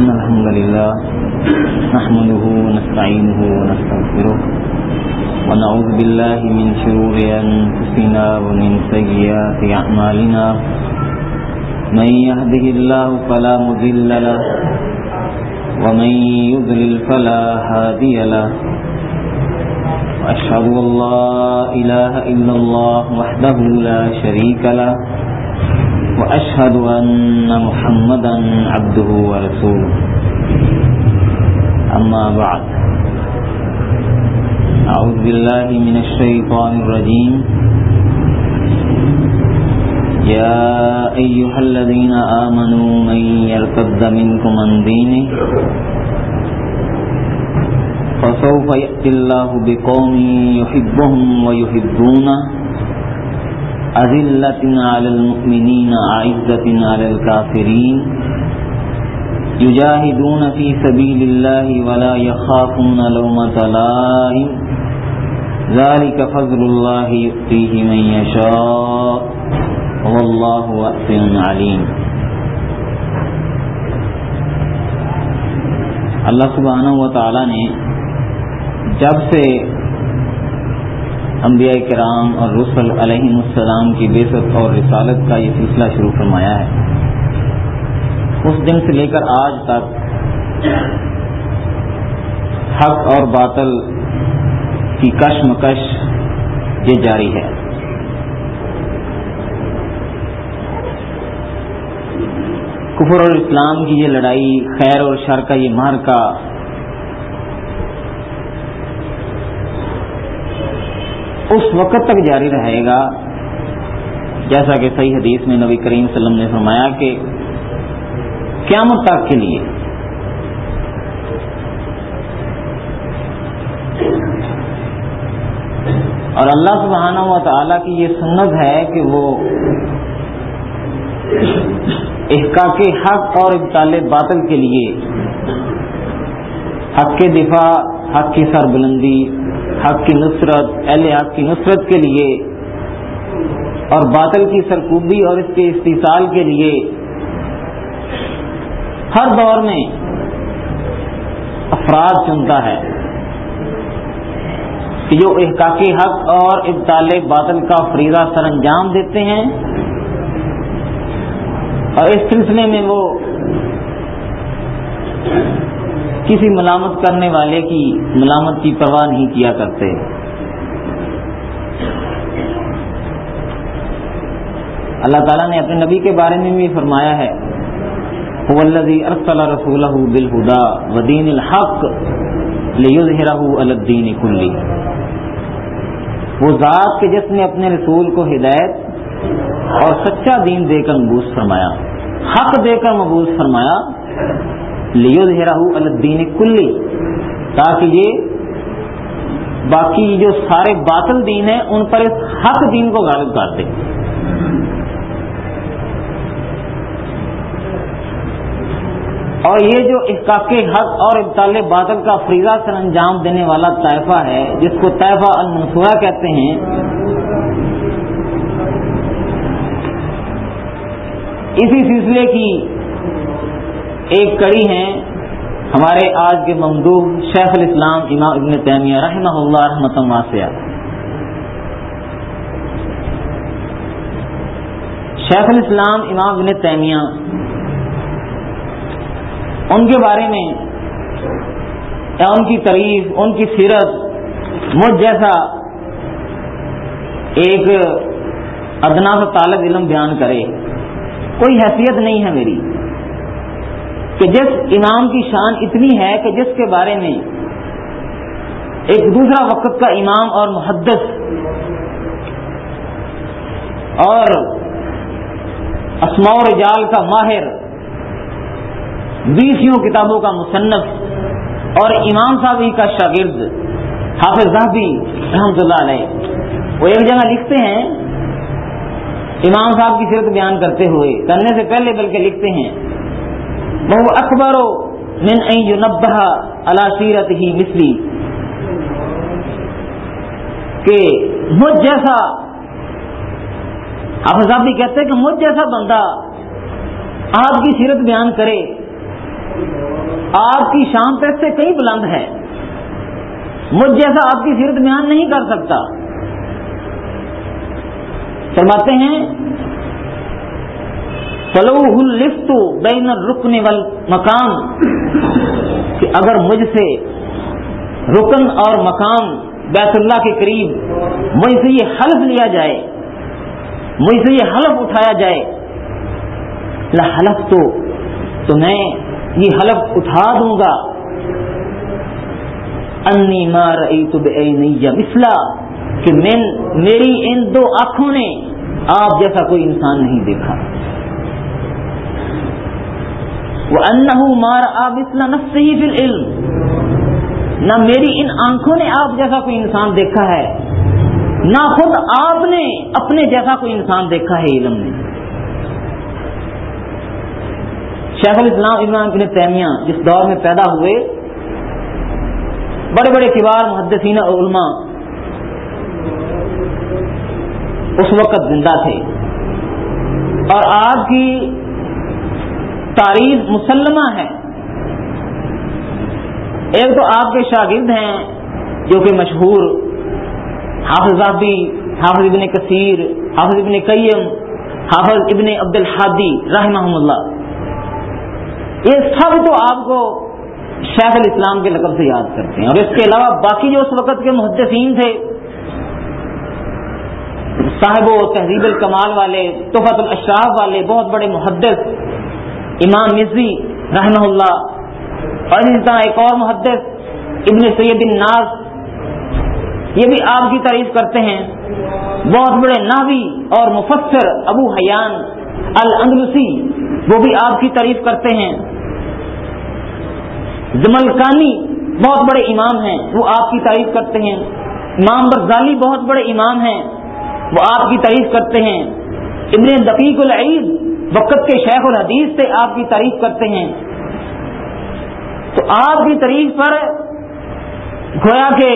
إن الحمد لله نحمده ونستعينه ونستغفره ونعوذ بالله من شرور أنفسنا ومن سيئات أعمالنا. من يهده الله فلا مذل له ومن يضلل فلا هادي له. وأشهد أن لا إله إلا الله وحده لا شريك له. وأشهد أن محمدا عبده ورسوله. أما بعد. أعوذ بالله من الشيطان الرجيم. يا أيها الذين آمنوا من يرتد منكم عن دينه فسوف يأتي الله بقوم يحبهم ويحبونه أذلة على المؤمنين، أعزة على الكافرين. يجاهدون في سبيل الله ولا يخافون لومة لائم. ذلك فضل الله يؤتيه من يشاء. والله واسع عليم. اللہ سبحانہ و تعالی نے جب سے انبیاء کرام اور رسول علیہ السلام کی بےست اور رسالت کا یہ سلسلہ شروع فرمایا ہے۔ اس دن سے لے کر آج تک حق اور باطل کی کشمکش یہ جاری ہے۔ کفر اور اسلام کی یہ لڑائی، خیر اور شر کا یہ مار کا اس وقت تک جاری رہے گا۔ جیسا کہ صحیح حدیث میں نبی کریم صلی اللہ علیہ وسلم نے فرمایا کہ قیامت تک کے لیے اور اللہ سبحانہ و تعالی کی یہ سنت ہے کہ وہ احقاق حق اور ابتال باطل کے لیے حق کے دفاع، حق کی سر بلندی حق کی نصرت، اہل حق کی نصرت کے لیے اور باطل کی سرکوبی اور اس کے استحصال کے لیے ہر دور میں افراد چنتا ہے کہ جو احقاقی حق اور ابتال باطل کا فریضہ سر انجام دیتے ہیں اور اس سلسلے میں وہ کسی ملامت کرنے والے کی ملامت کی پرواہ نہیں کیا کرتے۔ اللہ تعالیٰ نے اپنے نبی کے بارے میں بھی فرمایا ہے ارسل بالہدا ودین الحق الدین کلی۔ وہ ذات کے جس نے اپنے رسول کو ہدایت اور سچا دین دے کر مبوس فرمایا۔ حق دے کر مبوس فرمایا۔ لیظہرہ علی الدین کلی تاکہ یہ باقی جو سارے باطل دین ہیں، ان پر اس حق دین کو غالب کر دے۔ اور یہ جو احقاق حق اور ابتال بادل کا فریضہ سر انجام دینے والا طائفہ ہے، جس کو طائفہ المنصورہ کہتے ہیں، اسی سلسلے کی ایک کڑی ہے ہمارے آج کے ممدوح شیخ الاسلام امام ابن تیمیہ رحمہ اللہ رحمت واسعہ شیخ الاسلام امام ابن تیمیہ ان کے بارے میں یا ان کی تعریف ان کی سیرت مجھ جیسا ایک ادنا سے طالب علم بیان کرے، کوئی حیثیت نہیں ہے میری۔ کہ جس امام کی شان اتنی ہے کہ جس کے بارے میں ایک دوسرا وقت کا امام اور محدث اور اسماء رجال کا ماہر بیسوں کتابوں کا مصنف اور امام صاحب کا شاگرد حافظ صاحبی رحمۃ اللہ علیہ۔ وہ ایک جگہ لکھتے ہیں، امام صاحب کی سیرت بیان کرتے ہوئے، کرنے سے پہلے بلکہ لکھتے ہیں وہ اکبر من نبہ اللہ سیرت ہی مصری کہ مجھ جیسا حافظ صاحب بھی کہتے ہیں کہ مجھ جیسا بندہ آپ کی سیرت بیان کرے، آپ کی شان تو اس سے کئی بلند ہے۔ مجھ جیسا آپ کی سیرت بیان نہیں کر سکتا۔ فرماتے ہیں فلو لفٹ بین رکن وال مقام کہ اگر مجھ سے رکن اور مقام بیت اللہ کے قریب مجھ سے یہ حلف لیا جائے، مجھ سے یہ حلف اٹھایا جائے حلف تو تو میں یہ حلف اٹھا دوں گا۔ انی مار تو مسلا کہ میں، میری ان دو آنکھوں نے آپ جیسا کوئی انسان نہیں دیکھا۔ وہ ان مار آپ اسلح نفس ہی پھر علم نہ میری ان آنکھوں نے آپ جیسا کوئی انسان دیکھا ہے، نہ خود آپ نے اپنے جیسا کوئی انسان دیکھا ہے علم نے شیخ الاسلام ابن ابن تیمیہ جس دور میں پیدا ہوئے، بڑے بڑے کبار، محدثین علماء اس وقت زندہ تھے۔ اور آپ کی تعریف مسلمہ ہے۔ ایک تو آپ کے شاگرد ہیں جو کہ مشہور، حافظ آبی حافظ ابن کثیر، حافظ ابن قیم، حافظ ابن عبد الحادی رحمہ اللہ۔ یہ سب تو آپ کو شیخ الاسلام کے لقب سے یاد کرتے ہیں۔ اور اس کے علاوہ باقی جو اس وقت کے محدثین تھے، صاحب و تہذیب الکمال والے توفت الاشراف والے، بہت بڑے محدث امام مزی رحمہ اللہ۔ اور اسی طرح ایک اور محدث، ابن سید الناز یہ بھی آپ کی تعریف کرتے ہیں۔ بہت بڑے ناوی اور مفسر ابو حیان السی وہ بھی آپ کی تعریف کرتے ہیں۔ زملکانی بہت بڑے امام ہیں، وہ آپ کی تعریف کرتے ہیں۔ امام برزالی بہت بڑے امام ہیں، وہ آپ کی تعریف کرتے ہیں۔ ابن دقیق العید وقت کے شیخ الحدیث سے آپ کی تعریف کرتے ہیں۔ تو آپ کی تعریف پر گویا کے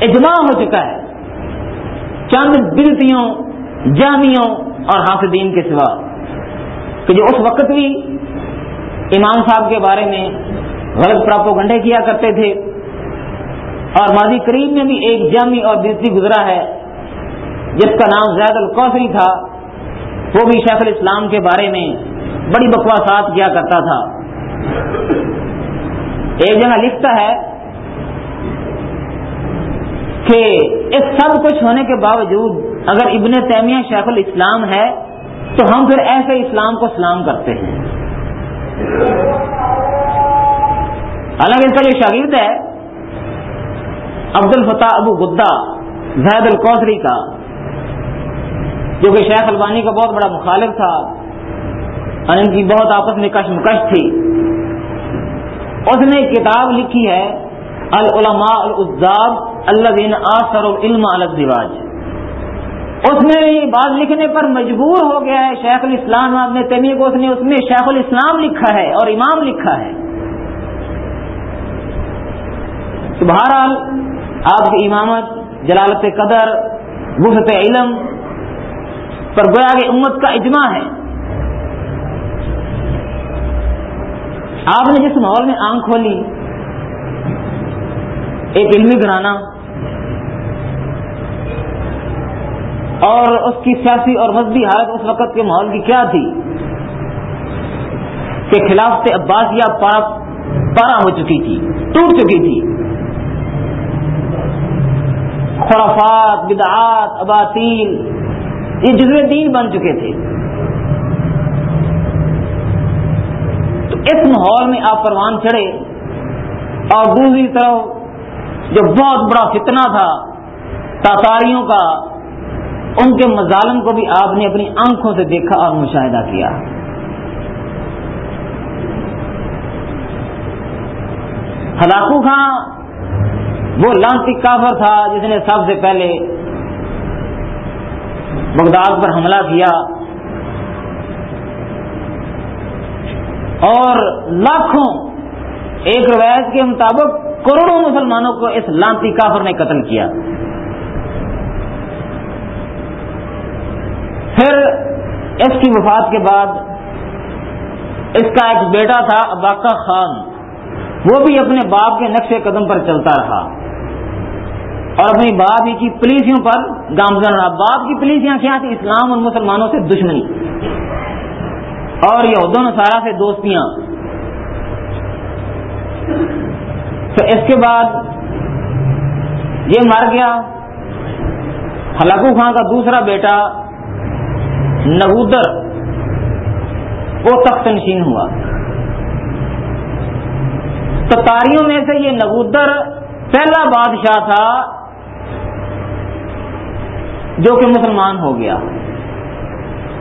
اجماع ہو چکا ہے۔ چند بلتیوں، جامعوں اور حافظین کے سوا۔ کہ جو اس وقت بھی امام صاحب کے بارے میں غلط پراپو گنڈے کیا کرتے تھے۔ اور ماضی قریب میں بھی ایک جامع اور بلتی گزرا ہے، جس کا نام زید القوثری تھا۔ وہ بھی شیخ الاسلام کے بارے میں بڑی بکواسات کیا کرتا تھا۔ ایک جگہ لکھتا ہے کہ اس سب کچھ ہونے کے باوجود اگر ابن تیمیہ شیخ الاسلام ہے تو ہم پھر ایسے اسلام کو سلام کرتے ہیں۔ حالانکہ اس کا جو شاگرد ہے عبد الفتح ابو گدا زید القوثری کا جو کہ شیخ البانی کا بہت بڑا مخالف تھا اور ان کی بہت آپس میں کشمکش تھی۔ اس نے ایک کتاب لکھی ہے، العلماء العزاب اللہ دین آثر العلم الزواج۔ اس میں بات لکھنے پر مجبور ہو گیا ہے شیخ الاسلام نے تیمی کو، اس نے اس میں شیخ الاسلام لکھا ہے اور امام لکھا ہے۔ تو بہرحال آپ کی امامت جلالت قدر وسط علم پر گویا کہ امت کا اجماع ہے۔ آپ نے جس ماحول میں آنکھ کھولی، ایک علمی گرانا اور اس کی سیاسی اور مذہبی حالت اس وقت کے ماحول کی کیا تھی کہ خلاف سے عباسیہ پارا ہو چکی تھی، ٹوٹ چکی تھی۔ خرافات، بدعات، اباطیل یہ جزو دین بن چکے تھے۔ تو اس ماحول میں آپ پروان چڑھے اور دوسری طرف جو بہت بڑا فتنہ تھا، تاتاریوں کا، ان کے مظالم کو بھی آپ نے اپنی آنکھوں سے دیکھا اور مشاہدہ کیا۔ ہلاکو خان وہ لانتی کافر تھا جس نے سب سے پہلے بغداد پر حملہ کیا اور لاکھوں ایک روایت کے مطابق کروڑوں مسلمانوں کو اس لانتی کافر نے قتل کیا۔ پھر اس کی وفات کے بعد اس کا ایک بیٹا تھا اباقا خان، وہ بھی اپنے باپ کے نقش قدم پر چلتا رہا۔ اور اپنی باپ ہی کی پولیسوں پر گامزن رہا۔ باپ کی پولیسیاں کیا تھی اسلام اور مسلمانوں سے دشمنی۔ اور یہ نصارہ سے دوستیاں۔ تو اس کے بعد یہ مر گیا۔ ہلاکو خان کا دوسرا بیٹا نبودر، وہ تخت نشین ہوا۔ تتاریوں میں سے یہ نبودر پہلا بادشاہ تھا۔ جو کہ مسلمان ہو گیا۔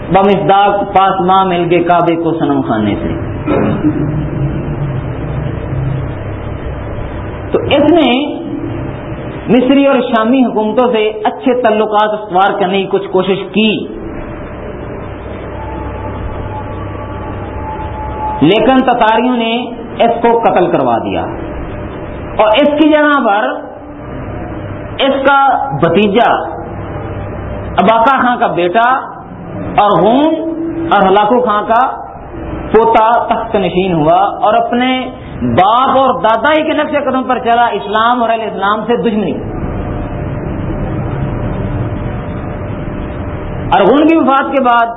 بمسداق پاس ماں مل گئے کعبے کو سنم خانے سے۔ تو اس نے مصری اور شامی حکومتوں سے اچھے تعلقات استوار کرنے کی کچھ کوشش کی۔ لیکن تتاریوں نے اس کو قتل کروا دیا۔ اور اس کی جگہ پر اس کا بتیجا اباقا خان کا بیٹا اور ہون اور ہلاکو خان کا پوتا تخت نشین ہوا اور اپنے باپ اور دادا ہی کے نقش قدم پر چلا اسلام اور علیہ اسلام سے دشمنی۔ اور کی وفات کے بعد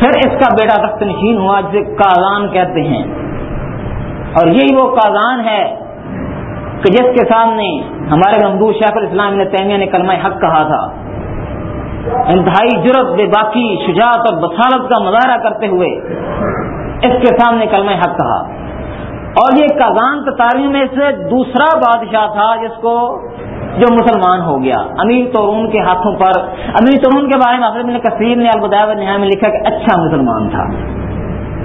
پھر اس کا بیٹا تخت نشین ہوا جسے کازان کہتے ہیں۔ اور یہی وہ کازان ہے کہ جس کے سامنے ہمارے محبوب شیخ الاسلام نے تیمیہ نے کلمہ حق کہا تھا، انتہائی جرت بے باقی شجاعت اور بسالت کا مظاہرہ کرتے ہوئے اس کے سامنے کلمہ حق کہا۔ اور یہ کازان تاریخ میں سے دوسرا بادشاہ تھا جس کو جو مسلمان ہو گیا۔ امیر تورون کے ہاتھوں پر امیر تورون کے بارے میں حضرت کثیر نے البدایہ نہا میں لکھا کہ اچھا مسلمان تھا۔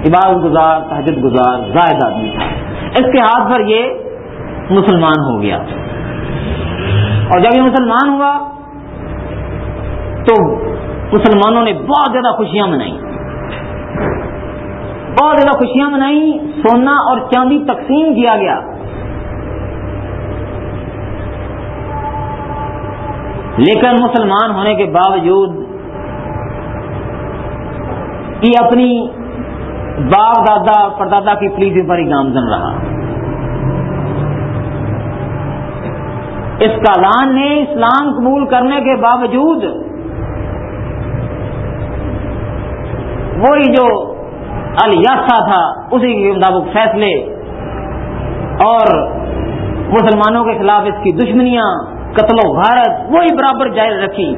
عبادت گزار تحجد گزار، زائد آدمی تھا۔ اس کے ہاتھ پر یہ مسلمان ہو گیا۔ اور جب یہ مسلمان ہوا، تو مسلمانوں نے بہت زیادہ خوشیاں منائی۔ بہت زیادہ خوشیاں منائی، سونا اور چاندی تقسیم کیا گیا۔ لیکن مسلمان ہونے کے باوجود، یہ اپنی باپ دادا، پردادا کی پلیزی پر ہی گامزن رہا۔ اس کالان نے اسلام قبول کرنے کے باوجود وہی جو الیاسا تھا، اسی کے مطابق فیصلے اور مسلمانوں کے خلاف اس کی دشمنیاں، قتل و غارت، وہی برابر جائز رکھی۔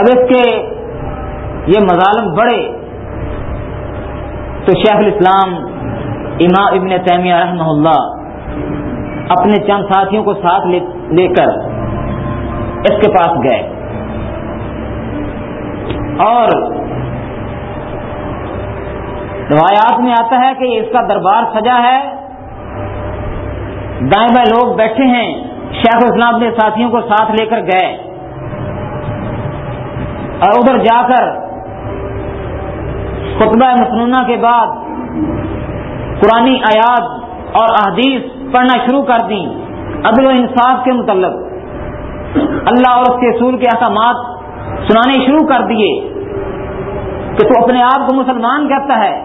اب اس کے یہ مظالم بڑے تو شیخ الاسلام امام ابن تیمیہ رحمہ اللہ اپنے چند ساتھیوں کو ساتھ لے کر اس کے پاس گئے۔ اور روایات میں آتا ہے کہ اس کا دربار سجا ہے۔ دائیں بائیں لوگ بیٹھے ہیں۔ شیخ اسلام اپنے ساتھیوں کو ساتھ لے کر گئے۔ اور ادھر جا کر خطبہ مصنوعہ کے بعد قرآن آیات اور احادیث پڑھنا شروع کر دیں۔ عدل و انصاف کے متعلق۔ اللہ اور اس کے اصول کے احکامات سنانے شروع کر دیے۔ کہ تو اپنے آپ کو مسلمان کہتا ہے۔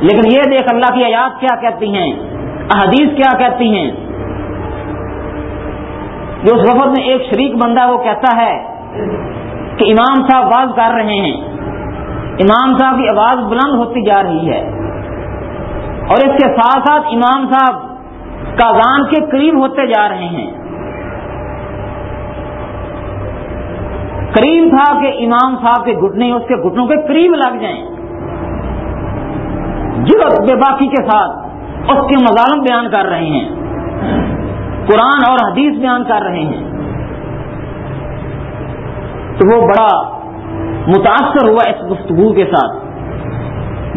لیکن یہ دیکھ اللہ کی آیات کیا کہتی ہیں؟ احادیث کیا کہتی ہیں؟ جو اس وقت میں ایک شریک بندہ وہ کہتا ہے کہ امام صاحب آواز کر رہے ہیں۔ امام صاحب کی آواز بلند ہوتی جا رہی ہے۔ اور اس کے ساتھ ساتھ امام صاحب کازان کے قریب ہوتے جا رہے ہیں۔ قریب تھا کہ امام صاحب کے گھٹنے اس کے گھٹنوں کے قریب لگ جائیں۔ جرت بے باقی کے ساتھ اس کے مظالم بیان کر رہے ہیں۔ قرآن اور حدیث بیان کر رہے ہیں۔ تو وہ بڑا متاثر ہوا اس گفتگو کے ساتھ۔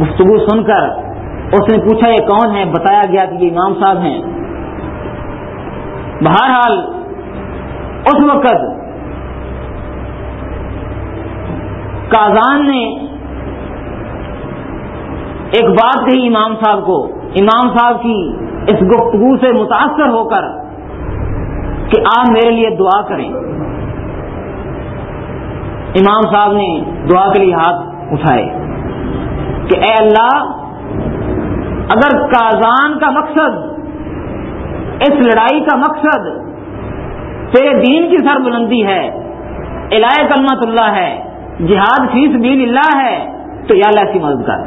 گفتگو سن کر اس نے پوچھا، یہ کون ہے بتایا گیا کہ یہ امام صاحب ہیں۔ بہرحال، اس وقت کازان نے ایک بات کہی امام صاحب کو۔ امام صاحب کی اس گفتگو سے متاثر ہو کر کہ آپ میرے لیے دعا کریں۔ امام صاحب نے دعا کے لیے ہاتھ اٹھائے کہ اے اللہ اگر کازان کا مقصد، اس لڑائی کا مقصد تیرے دین کی سر بلندی ہے الائے کلمت اللہ ہے، جہاد فیس بیل اللہ ہے، تو یا اللہ ایسی مدد کر۔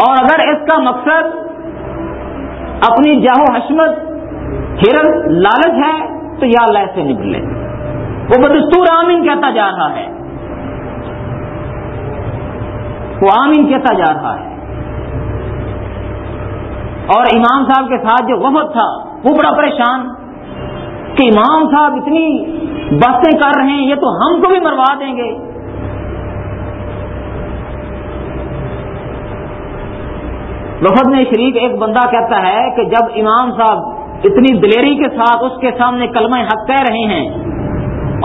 اور اگر اس کا مقصد اپنی جاہو حشمت، ہرن لالچ ہے، تو یا اللہ ایسے نکلے وہ بدستور آمین کہتا جا رہا ہے۔ وہ آمین کہتا جا رہا ہے۔ اور امام صاحب کے ساتھ جو وفد تھا، وہ بڑا پریشان کہ امام صاحب اتنی باتیں کر رہے ہیں، یہ تو ہم کو بھی مروا دیں گے۔ وفد میں شریک ایک بندہ کہتا ہے کہ جب امام صاحب اتنی دلیری کے ساتھ اس کے سامنے کلمہ حق کہہ رہے ہیں،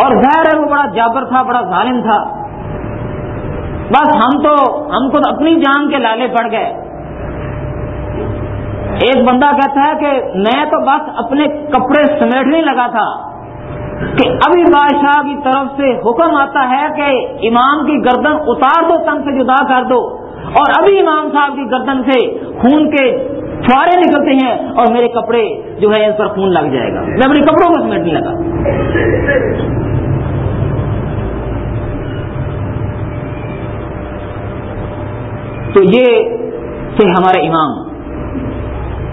اور ظاہر ہے وہ بڑا جابر تھا، بڑا ظالم تھا۔ بس ہم تو، ہم کو اپنی جان کے لالے پڑ گئے۔ ایک بندہ کہتا ہے کہ میں تو بس اپنے کپڑے سمیٹنے لگا تھا کہ ابھی بادشاہ کی طرف سے حکم آتا ہے کہ امام کی گردن اتار دو، تنگ سے جدا کر دو۔ اور ابھی امام صاحب کی گردن سے خون کے چھوارے نکلتے ہیں اور میرے کپڑے جو ہے اس پر خون لگ جائے گا۔ میں اپنے کپڑوں کو سمیٹنے لگا۔ تو یہ تھے ہمارے امام۔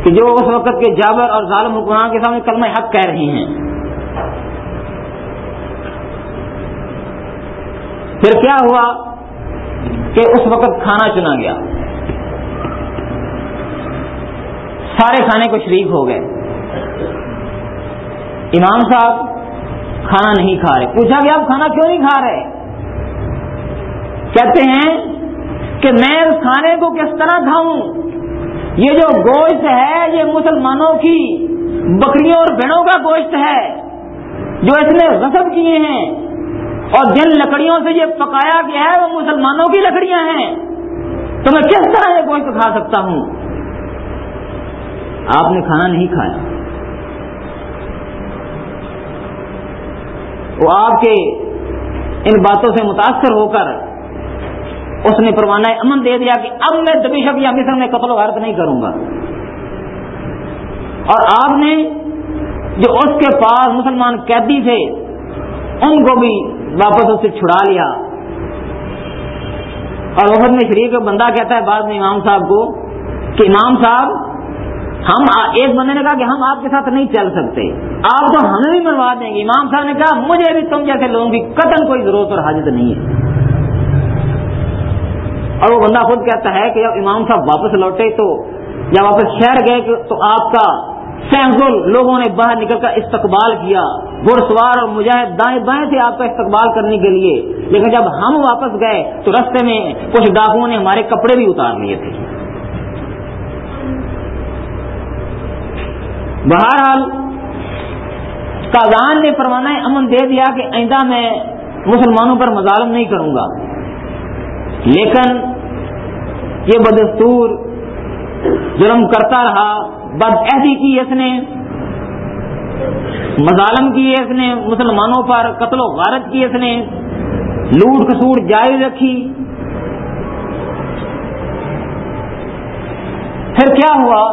کہ جو اس وقت کے جابر اور ظالم حکمران کے سامنے کلمہ حق کہہ رہی ہیں۔ پھر کیا ہوا کہ اس وقت کھانا چنا گیا؟ سارے کھانے کو شریک ہو گئے۔ امام صاحب کھانا نہیں کھا رہے۔ پوچھا کہ آپ کھانا کیوں نہیں کھا رہے؟ کہتے ہیں کہ میں اس کھانے کو کس طرح کھاؤں؟ یہ جو گوشت ہے، یہ مسلمانوں کی بکریوں اور بھیڑوں کا گوشت ہے، جو اس نے غصب کیے ہیں، اور جن لکڑیوں سے یہ پکایا گیا ہے، وہ مسلمانوں کی لکڑیاں ہیں۔ تو میں کس طرح یہ گوشت کھا سکتا ہوں؟ آپ نے کھانا نہیں کھایا۔ وہ آپ کے ان باتوں سے متاثر ہو کر اس نے پروانہ امن دے دیا کہ اب میں دبیشک یا مصر میں قتل و غارت نہیں کروں گا۔ اور آپ نے جو اس کے پاس مسلمان قیدی تھے، ان کو بھی واپس اس سے چھڑا لیا۔ اور وفد میں شریف بندہ کہتا ہے بعد میں امام صاحب کو کہ امام صاحب، ہم ایک بندے نے کہا کہ ہم آپ کے ساتھ نہیں چل سکتے۔ آپ تو ہمیں بھی مروا دیں گے۔ امام صاحب نے کہا، مجھے بھی تم جیسے لوگوں کی قتل کوئی ضرورت اور حاجت نہیں ہے۔ اور وہ بندہ خود کہتا ہے کہ جب امام صاحب واپس لوٹے تو یا واپس شہر گئے تو آپ کا سینکڑوں لوگوں نے باہر نکل کر استقبال کیا۔ گھڑ سوار اور مجاہد دائیں بائیں سے آپ کا استقبال کرنے کے لیے۔ لیکن جب ہم واپس گئے تو رستے میں کچھ ڈاکوؤں نے ہمارے کپڑے بھی اتار لیے تھے۔ بہرحال کازان نے پروانہ امن دے دیا کہ آئندہ میں مسلمانوں پر مظالم نہیں کروں گا۔ لیکن یہ بدستور جرم کرتا رہا بد عہدی کی اس نے، مظالم کی اس نے، مسلمانوں پر قتل و غارت کی اس نے، لوٹ کسوٹ جاری رکھی۔ پھر کیا ہوا؟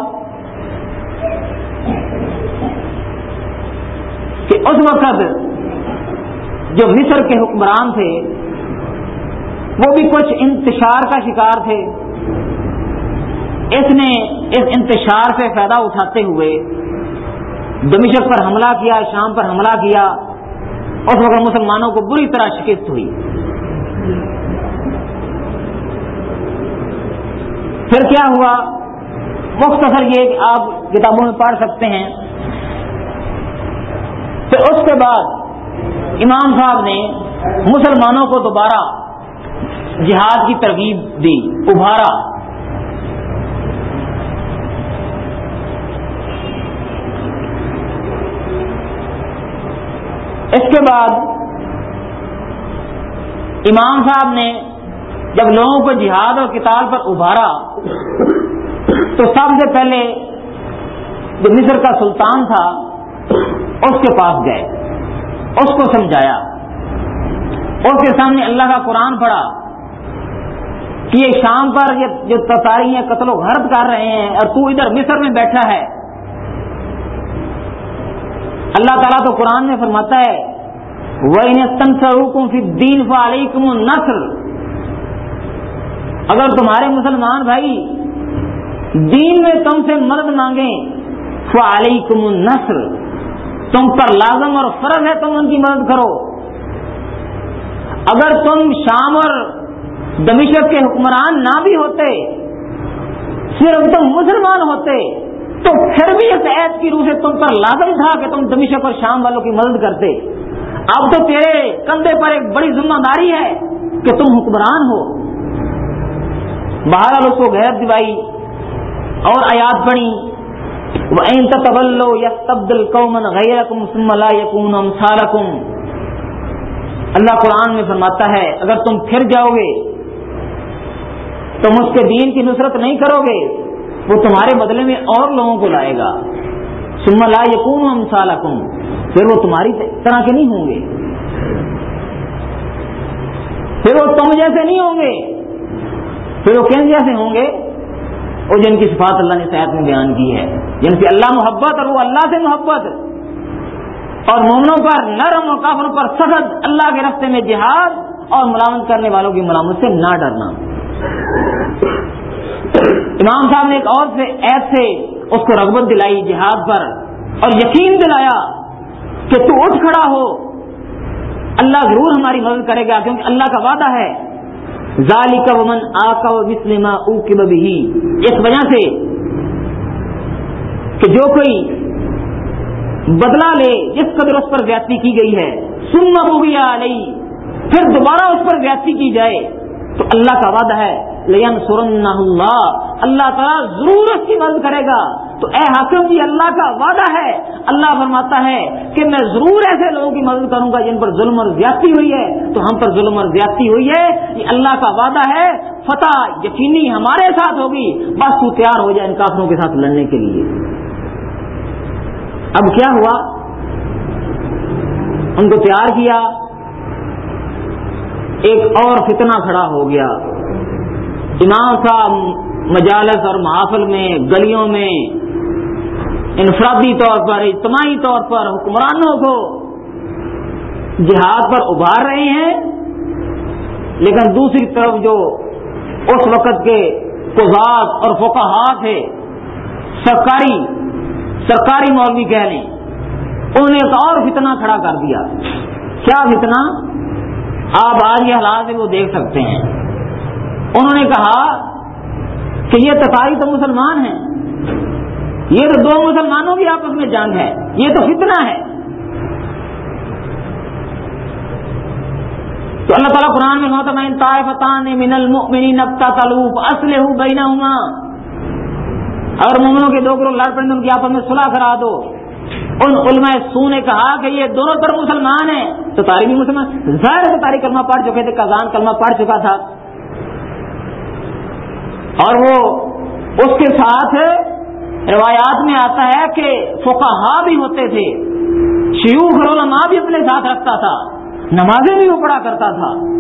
کہ اس وقت جو مصر کے حکمران تھے وہ بھی کچھ انتشار کا شکار تھے۔ اس نے اس انتشار سے فائدہ اٹھاتے ہوئے دمشق پر حملہ کیا، شام پر حملہ کیا۔ اس وقت مسلمانوں کو بری طرح شکست ہوئی۔ پھر کیا ہوا؟ مختصر یہ کہ آپ کتابوں میں پڑھ سکتے ہیں۔ پھر اس کے بعد امام صاحب نے مسلمانوں کو دوبارہ جہاد کی ترغیب دی، ابھارا۔ اس کے بعد امام صاحب نے جب لوگوں کو جہاد اور کتاب پر ابھارا، تو سب سے پہلے جو مصر کا سلطان تھا، اس کے پاس گئے، اس کو سمجھایا۔ اس کے سامنے اللہ کا قرآن پڑھا۔ یہ شام پر یہ جو تتاری ہیں، قتل و غرب کر رہے ہیں اور تو ادھر مصر میں بیٹھا ہے۔ اللہ تعالیٰ تو قرآن میں فرماتا ہے وہ دین فعلیکم اگر تمہارے مسلمان بھائی دین میں تم سے مدد مانگیں فعلیکم النصر۔ تم پر لازم اور فرض ہے تم ان کی مدد کرو۔ اگر تم شام اور دمشق کے حکمران نہ بھی ہوتے، صرف تم مسلمان ہوتے، تو پھر بھی اس عید کی روح سے تم پر لازم تھا کہ تم دمشق اور شام والوں کی مدد کرتے۔ اب تو تیرے کندھے پر ایک بڑی ذمہ داری ہے کہ تم حکمران ہو۔ باہر اس کو غیر دوائی اور آیات پڑی اللہ قرآن میں فرماتا ہے، اگر تم پھر جاؤ گے تم اس کے دین کی نصرت نہیں کرو گے، وہ تمہارے بدلے میں اور لوگوں کو لائے گا۔ سم لا یقون ہم پھر وہ تمہاری طرح کے نہیں ہوں گے۔ پھر وہ تم جیسے نہیں ہوں گے، پھر وہ کن جیسے ہوں گے؟ وہ جن کی صفات اللہ نے صحت میں بیان کی ہے۔ یعنی جن کی اللہ محبت اور وہ اللہ سے محبت۔ اور مومنوں پر نرم اور کافروں پر سخت اللہ کے رستے میں جہاد اور ملامت کرنے والوں کی ملامت سے نہ ڈرنا۔ امام صاحب نے ایک اور سے ایسے اس کو رغبت دلائی جہاد پر اور یقین دلایا کہ تو اٹھ کھڑا ہو۔ اللہ ضرور ہماری مدد کرے گا کیونکہ اللہ کا وعدہ ہے۔ ظالی کا ومن آکا و مسلم او کی اس وجہ سے کہ جو کوئی بدلہ لے، جس قدر اس پر زیادتی کی گئی ہے سننا بویا علیہ پھر دوبارہ اس پر زیادتی کی جائے۔ تو اللہ کا وعدہ ہے لیکن سورن اللہ اللہ تعالیٰ ضرور اس کی مدد کرے گا۔ تو اے حاکم جی اللہ کا وعدہ ہے۔ اللہ فرماتا ہے کہ میں ضرور ایسے لوگوں کی مدد کروں گا جن پر ظلم اور زیادتی ہوئی ہے۔ تو ہم پر ظلم اور زیادتی ہوئی ہے۔ یہ اللہ کا وعدہ ہے۔ فتح یقینی ہمارے ساتھ ہوگی۔ بس تو تیار ہو جائے ان کافروں کے ساتھ لڑنے کے لیے۔ اب کیا ہوا؟ ان کو تیار کیا۔ ایک اور فتنہ کھڑا ہو گیا۔ امام صاحب مجالس اور محافل میں، گلیوں میں، انفرادی طور پر، اجتماعی طور پر حکمرانوں کو جہاد پر ابھار رہے ہیں۔ لیکن دوسری طرف جو اس وقت کے قزاد اور فقہات تھے سرکاری سرکاری مولوی کہہ لیں، انہوں نے ایک اور فتنہ کھڑا کر دیا۔ کیا فتنہ؟ آپ آج یہ حالات میں وہ دیکھ سکتے ہیں۔ انہوں نے کہا کہ یہ تتاری تو مسلمان ہیں۔ یہ تو دو مسلمانوں کی آپس میں جنگ ہے۔ یہ تو فتنہ ہے۔ تو اللہ تعالیٰ قرآن میں ہوتا میں طائے من المؤمنین نبتا تلوف اصل ہوں بینا اگر مومنوں کے دو کرو لڑ پڑیں ان کی آپس میں صلاح کرا دو۔ ان علماء سو نے کہا کہ یہ دونوں طرف مسلمان ہیں۔ تو تاریخ بھی مسلمان ظاہر سے تاریخ کلمہ پڑھ چکے تھے، کزان کلمہ پڑھ چکا تھا۔ اور وہ اس کے ساتھ روایات میں آتا ہے کہ فقہا بھی ہوتے تھے۔ شیوخ علماء بھی اپنے ساتھ رکھتا تھا۔ نمازیں بھی وہ پڑھا کرتا تھا۔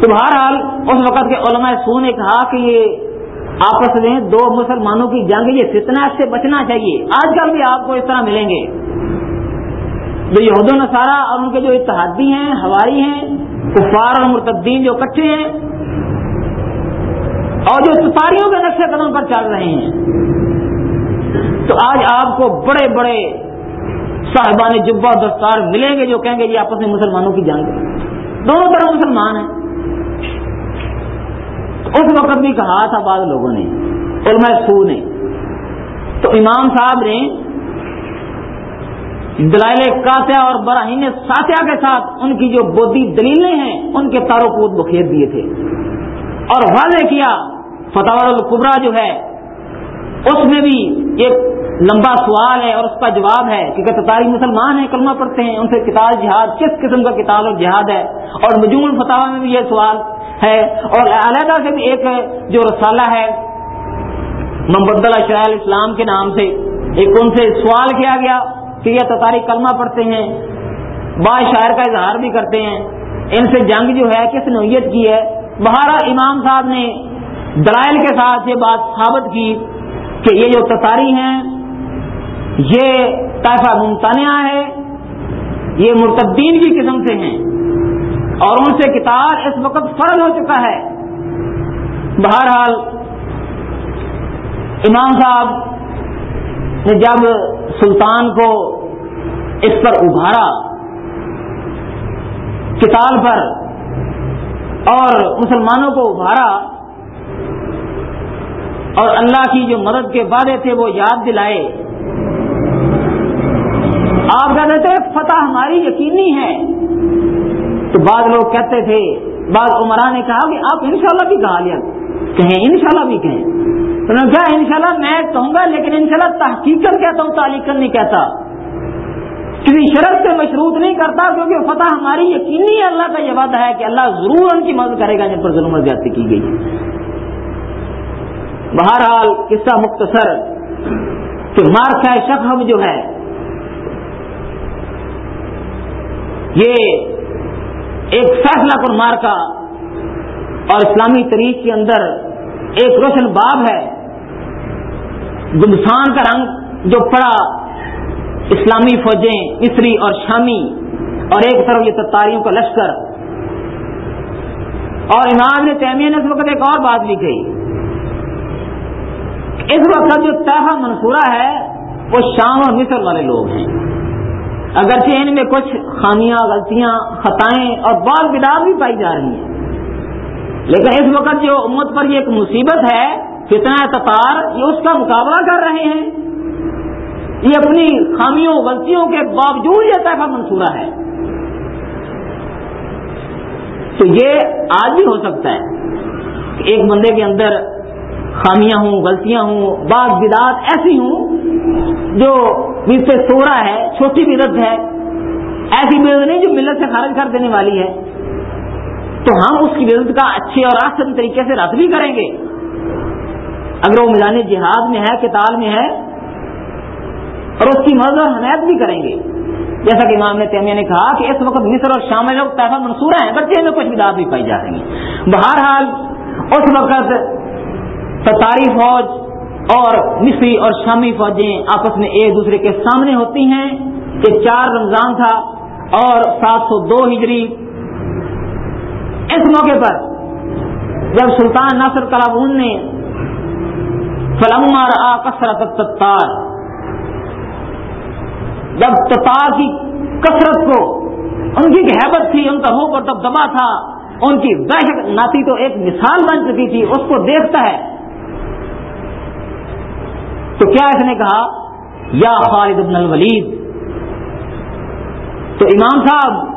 تو بہرحال اس وقت کے علماء سو نے کہا کہ یہ آپس میں دو مسلمانوں کی جنگ، یہ فتنہ سے بچنا چاہیے۔ آج کل بھی آپ کو اس طرح ملیں گے۔ جو یہود و نصارہ اور ان کے جو اتحادی ہیں ہواری ہیں، کفار اور مرتدین جو کٹھے ہیں، اور جو سفاریوں کے نقشے قدم پر چل رہے ہیں۔ تو آج آپ کو بڑے بڑے صاحبان جبا دستار ملیں گے جو کہیں گے یہ آپس میں مسلمانوں کی جنگ۔ دونوں طرف مسلمان ہیں۔ اس وقت بھی کہا تھا بعض لوگوں نے علماء سو نے۔ تو امام صاحب نے دلائل کاتیا اور براہین ساتیا کے ساتھ ان کی جو بودی دلیلیں ہیں، ان کے تارو پود بخیر دیے تھے۔ اور واضح کیا فتح القبرا جو ہے، اس میں بھی ایک لمبا سوال ہے اور اس کا جواب ہے، کیونکہ تتاری مسلمان ہیں، کلمہ پڑھتے ہیں، ان سے کتاب جہاد، کس قسم کا کتاب اور جہاد ہے؟ اور مجموع الفتح میں بھی یہ سوال ہے اور علیحدہ سے بھی ایک جو رسالہ ہے محمد اللہ شاہ اسلام کے نام سے ایک ان سے سوال کیا گیا کہ یہ تتاری کلمہ پڑھتے ہیں، بعض شاعر کا اظہار بھی کرتے ہیں۔ ان سے جنگ جو ہے، کس نوعیت کی ہے؟ بہارا امام صاحب نے دلائل کے ساتھ یہ بات ثابت کی کہ یہ جو تتاری ہیں، یہ طائفہ ممتنع ہے، یہ مرتدین کی قسم سے ہیں۔ اور ان سے کتاب اس وقت فرض ہو چکا ہے۔ بہرحال، امام صاحب نے جب سلطان کو اس پر ابھارا، کتاب پر اور مسلمانوں کو ابھارا، اور اللہ کی جو مدد کے وعدے تھے وہ یاد دلائے۔ آپ کہتے تھے فتح ہماری یقینی ہے۔ تو بعض لوگ کہتے تھے، بعض عمرا نے کہا کہ آپ انشاءاللہ بھی کہا لیا کہیں، انشاءاللہ بھی کہیں۔ تو نے کہا، انشاءاللہ میں کہوں گا، لیکن انشاءاللہ تحقیق کہتا ہوں تعلیقن نہیں کہتا۔ کسی شرط سے مشروط نہیں کرتا، کیونکہ فتح ہماری یقینی اللہ کا یہ وعدہ ہے کہ اللہ ضرور ان کی مدد کرے گا جن پر ظلم زیادتی کی گئی۔ بہرحال قصہ مختصر کہ مارکا شخم جو ہے، یہ ایک فیصلہ کن مارکا اور اسلامی تاریخ کے اندر ایک روشن باب ہے۔ گمسان کا رنگ جو پڑا، اسلامی فوجیں مصری اور شامی اور ایک طرف یہ تتاریوں کا لشکر۔ اور امام نے تیمیہ نے اس وقت ایک اور بات بھی کہی اس وقت جو طیفہ منصورہ ہے، وہ شام اور مصر والے لوگ ہیں۔ اگرچہ ان میں کچھ خامیاں، غلطیاں، خطائیں اور بعض بدار بھی پائی جا رہی ہیں۔ لیکن اس وقت جو امت پر یہ ایک مصیبت ہے کتنا تتار، یہ اس کا مقابلہ کر رہے ہیں۔ یہ اپنی خامیوں، غلطیوں کے باوجود یہ طیفہ منصورہ ہے۔ تو یہ آج بھی ہو سکتا ہے کہ ایک بندے کے اندر خامیاں ہوں، غلطیاں ہوں، بعض بدات ایسی ہوں جو مل سے سورا ہے، چھوٹی بدت ہے، ایسی بدت نہیں جو ملت سے خارج کر دینے والی ہے۔ تو ہم اس کی بدت کا اچھے اور آسن طریقے سے رد بھی کریں گے۔ اگر وہ میدان جہاد میں ہے کتال میں ہے، اور اس کی مدد اور حمایت بھی کریں گے۔ جیسا کہ امام نے تیمیہ نے کہا کہ اس وقت مصر اور شام میں لوگ پیسہ منصور ہیں بچے میں کچھ بدار بھی پائی جا رہی ہیں بہرحال، اس وقت ستاری فوج اور مصری اور شامی فوجیں آپس میں ایک دوسرے کے سامنے ہوتی ہیں کہ چار رمضان تھا اور سات سو دو ہجری۔ اس موقع پر جب سلطان ناصر کلابون نے فلمار آ کثرت تتار جب تتار کی کثرت کو، ان کی حیبت تھی، ان کا ہو پر تب دبا تھا، ان کی دہشت ناتی تو ایک مثال بن چکی تھی، اس کو دیکھتا ہے۔ تو کیا اس نے کہا؟ یا خالد ابن الولید۔ تو امام صاحب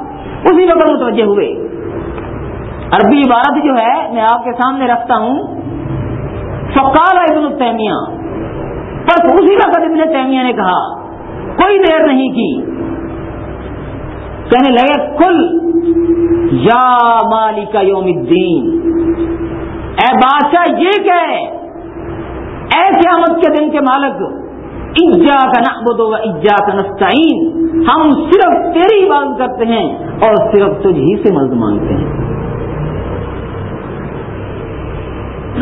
اسی وقت متوجہ ہوئے۔ عربی عبارت جو ہے، میں آپ کے سامنے رکھتا ہوں۔ فقال ابن التیمیہ پر اسی وقت ابن تیمیہ نے کہا، کوئی دیر نہیں کی۔ کہنے لگے، کل یا مالک یوم الدین۔ اے بادشاہ، یہ کہ اے قیامت کے دن کے مالک اجا کا نقبد و اجا کا نستعین ہم صرف تیری بات کرتے ہیں اور صرف تجھ ہی سے مدد مانگتے ہیں۔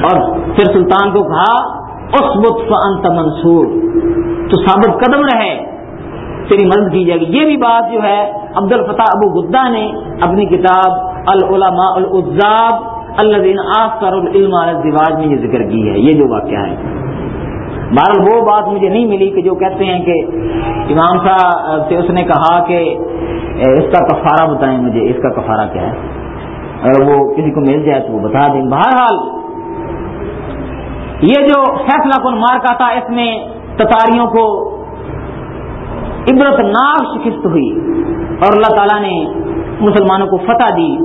اور پھر سلطان کو کہا اس بت انت منصور۔ تو ثابت قدم رہے، تیری مدد کی جائے گی۔ یہ بھی بات جو ہے عبد الفتح ابو گدا نے اپنی کتاب العلماء العزاب اللہ دین آف کر العلم الزواج میں یہ ذکر کی ہے۔ یہ جو واقعہ ہے۔ بہرحال وہ بات مجھے نہیں ملی کہ جو کہتے ہیں کہ امام صاحب سے اس نے کہا کہ اس کا کفارہ بتائیں مجھے، اس کا کفارہ کیا ہے؟ اگر وہ کسی کو مل جائے تو وہ بتا دیں۔ بہرحال، یہ جو فیصلہ کن مار کا تھا، اس میں تتاریوں کو عبرت ناک شکست ہوئی اور اللہ تعالیٰ نے مسلمانوں کو فتح دی۔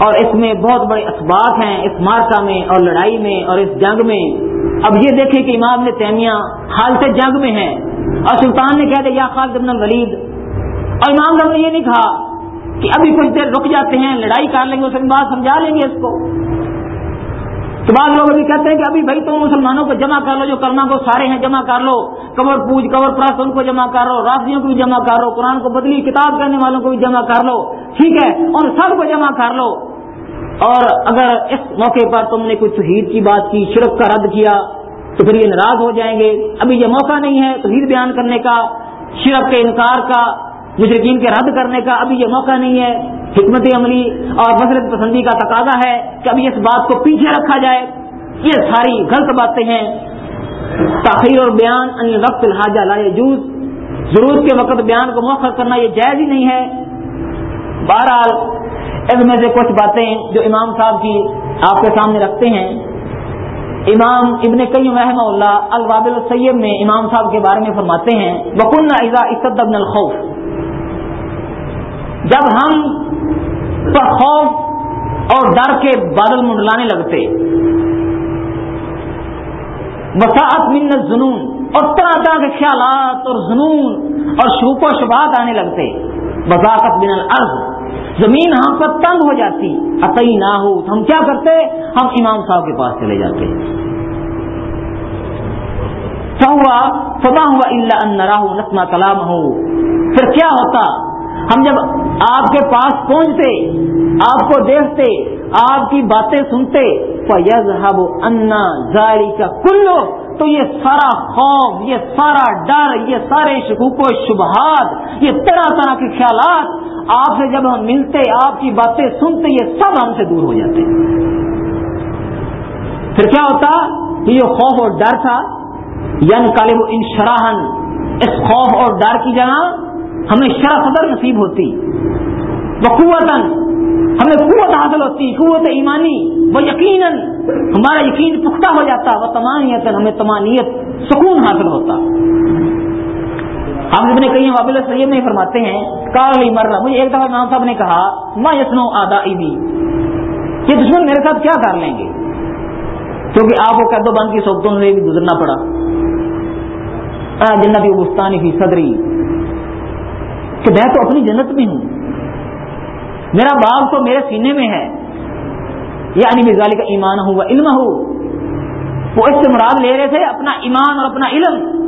اور اس میں بہت بڑے اسباق ہیں، اس مارکا میں اور لڑائی میں اور اس جنگ میں۔ اب یہ دیکھیں کہ امام نے تیمیاں حالت جنگ میں ہیں اور سلطان نے کہہ دیا یا خالد ابن الولید اور امام صاحب نے یہ نہیں کہا کہ ابھی کچھ دیر رک جاتے ہیں، لڑائی کر لیں گے، اس کے بعد سمجھا لیں گے اس کو۔ تو بعض لوگ ابھی کہتے ہیں کہ ابھی بھائی تم مسلمانوں کو جمع کر لو، جو کرنا کو سارے ہیں جمع کر لو۔ کمر پوج کور پراس ان کو جمع کر لو۔ راسیوں کو بھی جمع کر لو۔ قرآن کو بدلی، کتاب کہنے والوں کو بھی جمع کر لو۔ ٹھیک ہے، اور سب کو جمع کر لو۔ اور اگر اس موقع پر تم نے کوئی توحید کی بات کی، شرک کا رد کیا، تو پھر یہ ناراض ہو جائیں گے۔ ابھی یہ موقع نہیں ہے توحید بیان کرنے کا، شرک کے انکار کا مشرقین کے رد کرنے کا، ابھی یہ موقع نہیں ہے۔ حکمت عملی اور مسرت پسندی کا تقاضا ہے کہ ابھی اس بات کو پیچھے رکھا جائے۔ یہ ساری غلط باتیں ہیں۔ تاخیر اور بیان، ان وقت الحاظہ لا جوز ضرورت کے وقت بیان کو موخر کرنا یہ جائز ہی نہیں ہے۔ بہرحال اس میں سے کچھ باتیں جو امام صاحب کی آپ کے سامنے رکھتے ہیں، امام ابن قیم رحمہ اللہ البابل السید میں امام صاحب کے بارے میں فرماتے ہیں بکن اعزا اسد ابن الخوف۔ جب ہم پر خوف اور ڈر کے بادل منڈلانے لگتے۔ وساعت من جنون اور طرح طرح کے خیالات اور جنون اور شوق و شبات آنے لگتے۔ وضاقت من الارض زمین ہم پر تنگ ہو جاتی۔ عطی نہ ہو تو ہم کیا کرتے؟ ہم امام صاحب کے پاس چلے جاتے۔ ہوا فما ہوا اللہ ان راہ کلام ہو پھر کیا ہوتا؟ ہم جب آپ کے پاس پہنچتے، آپ کو دیکھتے، آپ کی باتیں سنتے انا زاری کا کلو تو یہ سارا خوف، یہ سارا ڈر، یہ سارے شکوک و شبہات، یہ طرح طرح کے خیالات آپ سے جب ہم ملتے، آپ کی باتیں سنتے، یہ سب ہم سے دور ہو جاتے۔ پھر کیا ہوتا؟ یہ خوف اور ڈر تھا یعنی کالب ان شراہن اس خوف اور ڈر کی جگہ ہمیں شرح صدر نصیب ہوتی۔ وہ ہمیں قوت حاصل ہوتی، قوت ایمانی، وہ یقیناً ہمارا یقین پختہ ہو جاتا، وہ تمانیت ہمیں تمانیت، سکون حاصل ہوتا۔ ہم نے کئی وابل سید میں فرماتے ہیں کال مر مجھے ایک دفعہ امام صاحب نے کہا میں یسنو آدا عیدی یہ دشمن میرے ساتھ کیا کر لیں گے؟ کیونکہ آپ کو قید و بند کی صوبتوں سے بھی گزرنا پڑا۔ جنتی بستانی فی صدری۔ کہ میں تو اپنی جنت میں ہوں۔ میرا باغ تو میرے سینے میں ہے۔ یعنی مرزالی کا ایمان ہو علم ہو وہ اس سے مراد لے رہے تھے اپنا ایمان اور اپنا علم۔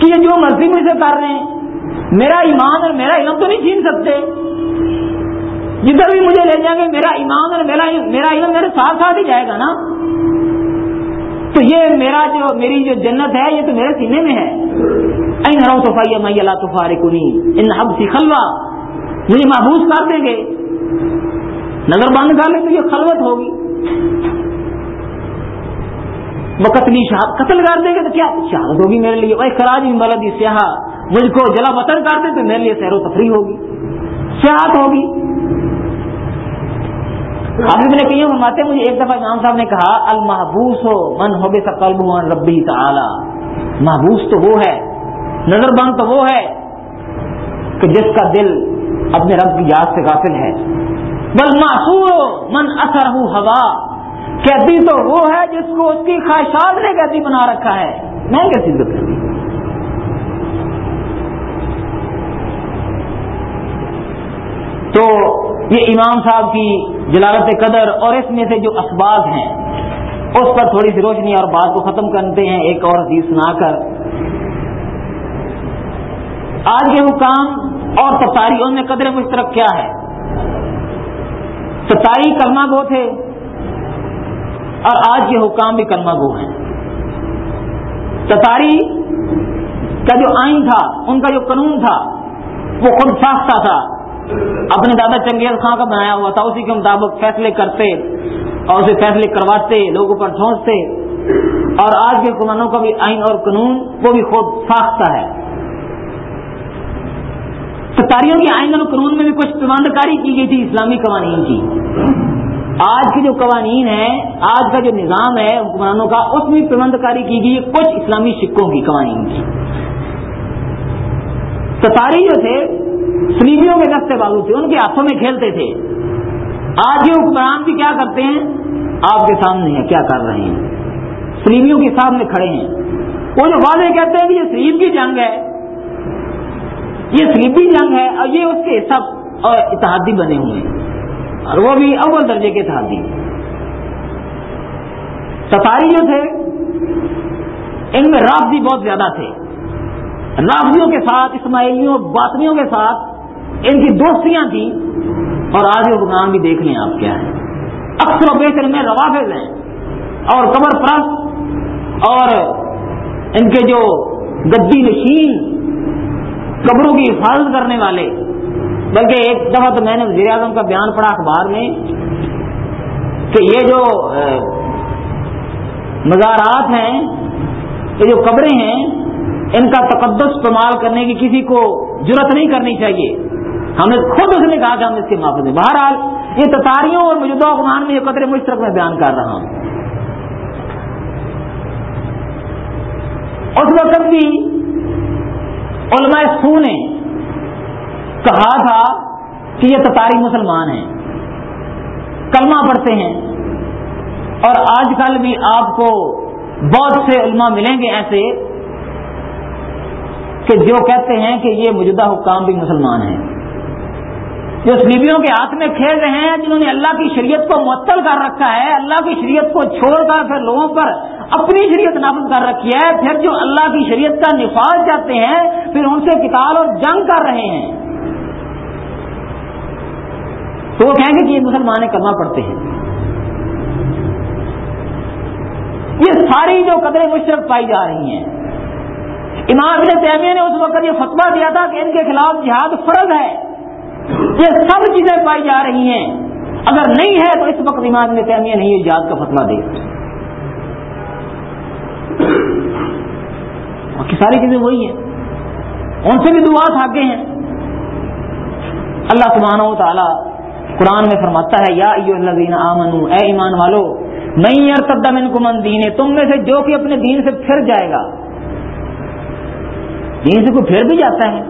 کہ یہ جو مرضی مجھے کر رہے ہیں، میرا ایمان اور میرا علم تو نہیں چھین سکتے۔ جدھر بھی مجھے لے جائیں گے، میرا ایمان اور میرا میرا علم میرے ساتھ ساتھ ہی جائے گا نا۔ تو یہ میرا جو میری جو جنت ہے، یہ تو میرے سینے میں ہے۔ این رو تو میں اللہ تو فارقنی ان حب سی خلوا۔ مجھے محبوس کر دیں گے۔ نظر بند کر لیں تو یہ خلوت ہوگی۔ وہ قتلی شہاد قتل کر دیں گے تو کیا شہادت ہوگی میرے لیے؟ بھائی خراج بلدی سیاح مجھ کو جلا وطن کر دیں تو میرے لیے سیر و تفریح ہوگی۔ سیاحت ہوگی۔ اب نے کہیں فرماتے مجھے ایک دفعہ امام صاحب نے کہا، المحبوس ہو، من ہو بے قلب ربی تعالی۔ محبوس تو وہ ہے، نظر بند تو وہ ہے کہ جس کا دل اپنے رب کی یاد سے غافل ہے۔ بل معصور من اثر ہو ہوا قیدی تو وہ ہے جس کو اس کی خواہشات نے قیدی بنا رکھا ہے۔ میں کیسی ذکر تو یہ امام صاحب کی جلالت قدر اور اس میں سے جو اسباب ہیں، اس پر تھوڑی سی روشنی اور بات کو ختم کرتے ہیں، ایک اور حدیث سنا کر۔ آج کے حکام اور تفتاری ان میں قدر مشترک کیا ہے؟ ستاری کرما گو تھے اور آج کے حکام بھی کرما گو ہیں۔ ستاری کا جو آئین تھا، ان کا جو قانون تھا، وہ خود ساختہ تھا۔ اپنے دادا چنگیز خان کا بنایا ہوا تھا، اسی کے مطابق فیصلے کرتے اور اسے فیصلے کرواتے، لوگوں پر ٹھونستے۔ اور آج کے حکمرانوں کا بھی آئین اور قانون، وہ بھی خود ساختہ ہے۔ ستاریوں کے آئین اور قانون میں بھی کچھ پیماند کاری کی گئی تھی، اسلامی قوانین کی۔ آج کے جو قوانین ہیں، آج کا جو نظام ہے حکمرانوں کا، اس میں پیمند کاری کی گئی کچھ اسلامی سکوں کی قوانین کی۔ ستاری جو تھے سلیبیوں کے دستے بازو تھے، ان کے ہاتھوں میں کھیلتے تھے۔ آج کے حکمران بھی کیا کرتے ہیں؟ آپ کے سامنے ہیں، کیا کر رہے ہیں؟ سلیبیوں کے سامنے کھڑے ہیں۔ وہ جو واضح کہتے ہیں کہ یہ سلیب کی جنگ ہے، یہ سلیبی جنگ ہے اور یہ اس کے سب اتحادی بنے ہوئے ہیں۔ اور وہ بھی اول درجے کے اتحادی۔ تتاری جو تھے، ان میں رابطی بہت زیادہ تھے۔ رابطیوں کے ساتھ، اسماعیلیوں، باطنیوں کے ساتھ ان کی دوستیاں تھیں۔ اور آج وہ نام بھی دیکھ لیں آپ کیا ہے اکثر و بیشتر میں روافظ ہیں۔ اور قبر پرست اور ان کے جو گدی نشین قبروں کی حفاظت کرنے والے۔ بلکہ ایک دفعہ تو میں نے وزیر اعظم کا بیان پڑھا اخبار میں کہ یہ جو مزارات ہیں، یہ جو قبریں ہیں ان کا تقدس استعمال کرنے کی کسی کو ضرورت نہیں کرنی چاہیے۔ ہمیں خود اس نے کہا کہ ہم اس کے معافی دیں۔ بہرحال، یہ تتاریوں اور موجودہ افغان میں یہ قدر مشترک میں بیان کر رہا ہوں۔ اس وقت بھی علماء سو نے کہا تھا کہ یہ تتاری مسلمان ہیں۔ کلمہ پڑھتے ہیں۔ اور آج کل بھی آپ کو بہت سے علماء ملیں گے ایسے کہ جو کہتے ہیں کہ یہ موجودہ حکام بھی مسلمان ہیں۔ جو سلیبیوں کے ہاتھ میں کھیل رہے ہیں، جنہوں نے اللہ کی شریعت کو معطل کر رکھا ہے، اللہ کی شریعت کو چھوڑ کر پھر لوگوں پر اپنی شریعت نافذ کر رکھی ہے، پھر جو اللہ کی شریعت کا نفاذ چاہتے ہیں، پھر ان سے کتاب اور جنگ کر رہے ہیں۔ تو وہ کہیں گے کہ یہ مسلمان کرنا پڑتے ہیں۔ یہ ساری جو قدریں مشرق پائی جا رہی ہیں امام ابن تیمیہ نے اس وقت یہ فتوا دیا تھا کہ ان کے خلاف جہاد فرض ہے۔ یہ سب چیزیں پائی جا رہی ہیں۔ اگر نہیں ہے تو اس وقت امام ابن تیمیہ نہیں جہاد کا فتوا دے باقی ساری چیزیں وہی ہیں۔ ان سے بھی دعا تھاکے ہیں۔ اللہ سبحانہ و تعالی قرآن میں فرماتا ہے، یا آمنو اے ایمان والو نہیں ارتدا من کو من دین تم میں سے جو کہ اپنے دین سے پھر جائے گا دین سے کوئی پھر بھی جاتا ہے۔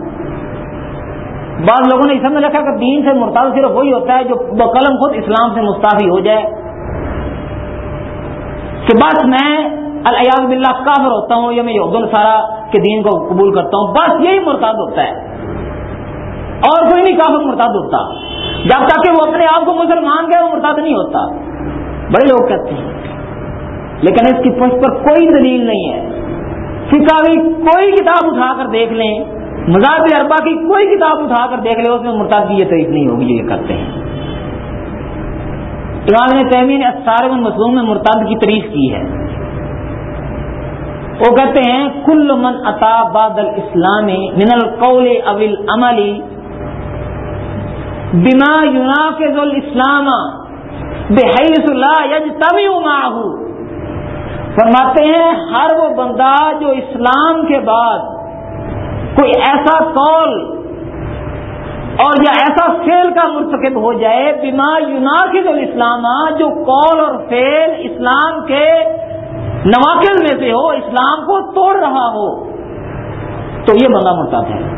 بعض لوگوں نے سمجھ رکھا کہ دین سے مرتاد صرف وہی ہوتا ہے جو بقلم خود اسلام سے مستعفی ہو جائے۔ کہ بس میں الیاز بلّہ کافر ہوتا ہوں یا میں یود السارا کے دین کو قبول کرتا ہوں، بس یہی مرتاد ہوتا ہے۔ اور کوئی نہیں کافر مرتاد ہوتا۔ جب تک کہ وہ اپنے آپ کو مسلمان گئے وہ مرتاد نہیں ہوتا۔ بڑے لوگ کہتے ہیں۔ لیکن اس کی پشت پر کوئی دلیل نہیں ہے۔ فکاوی کوئی کتاب اٹھا کر دیکھ لیں مزاج اربا کی کوئی کتاب اٹھا کر دیکھ لیں، اس میں مرتاد کی یہ تعریف نہیں ہوگی، یہ کرتے ہیں۔ امام نے تیمی نے اسار مسلوم میں مرتاد کی تعریف کی ہے۔ وہ کہتے ہیں، کل من اتا باد الاسلامی من القول اول عملی بما ينافذ الاسلام بحیث لا یجتمع معه۔ فرماتے ہیں، ہر وہ بندہ جو اسلام کے بعد کوئی ایسا قول اور یا ایسا فیل کا مرتکب ہو جائے، بما یوناقض الاسلام، جو قول اور فیل اسلام کے نواقل میں سے ہو، اسلام کو توڑ رہا ہو، تو یہ بندہ مرتب ہے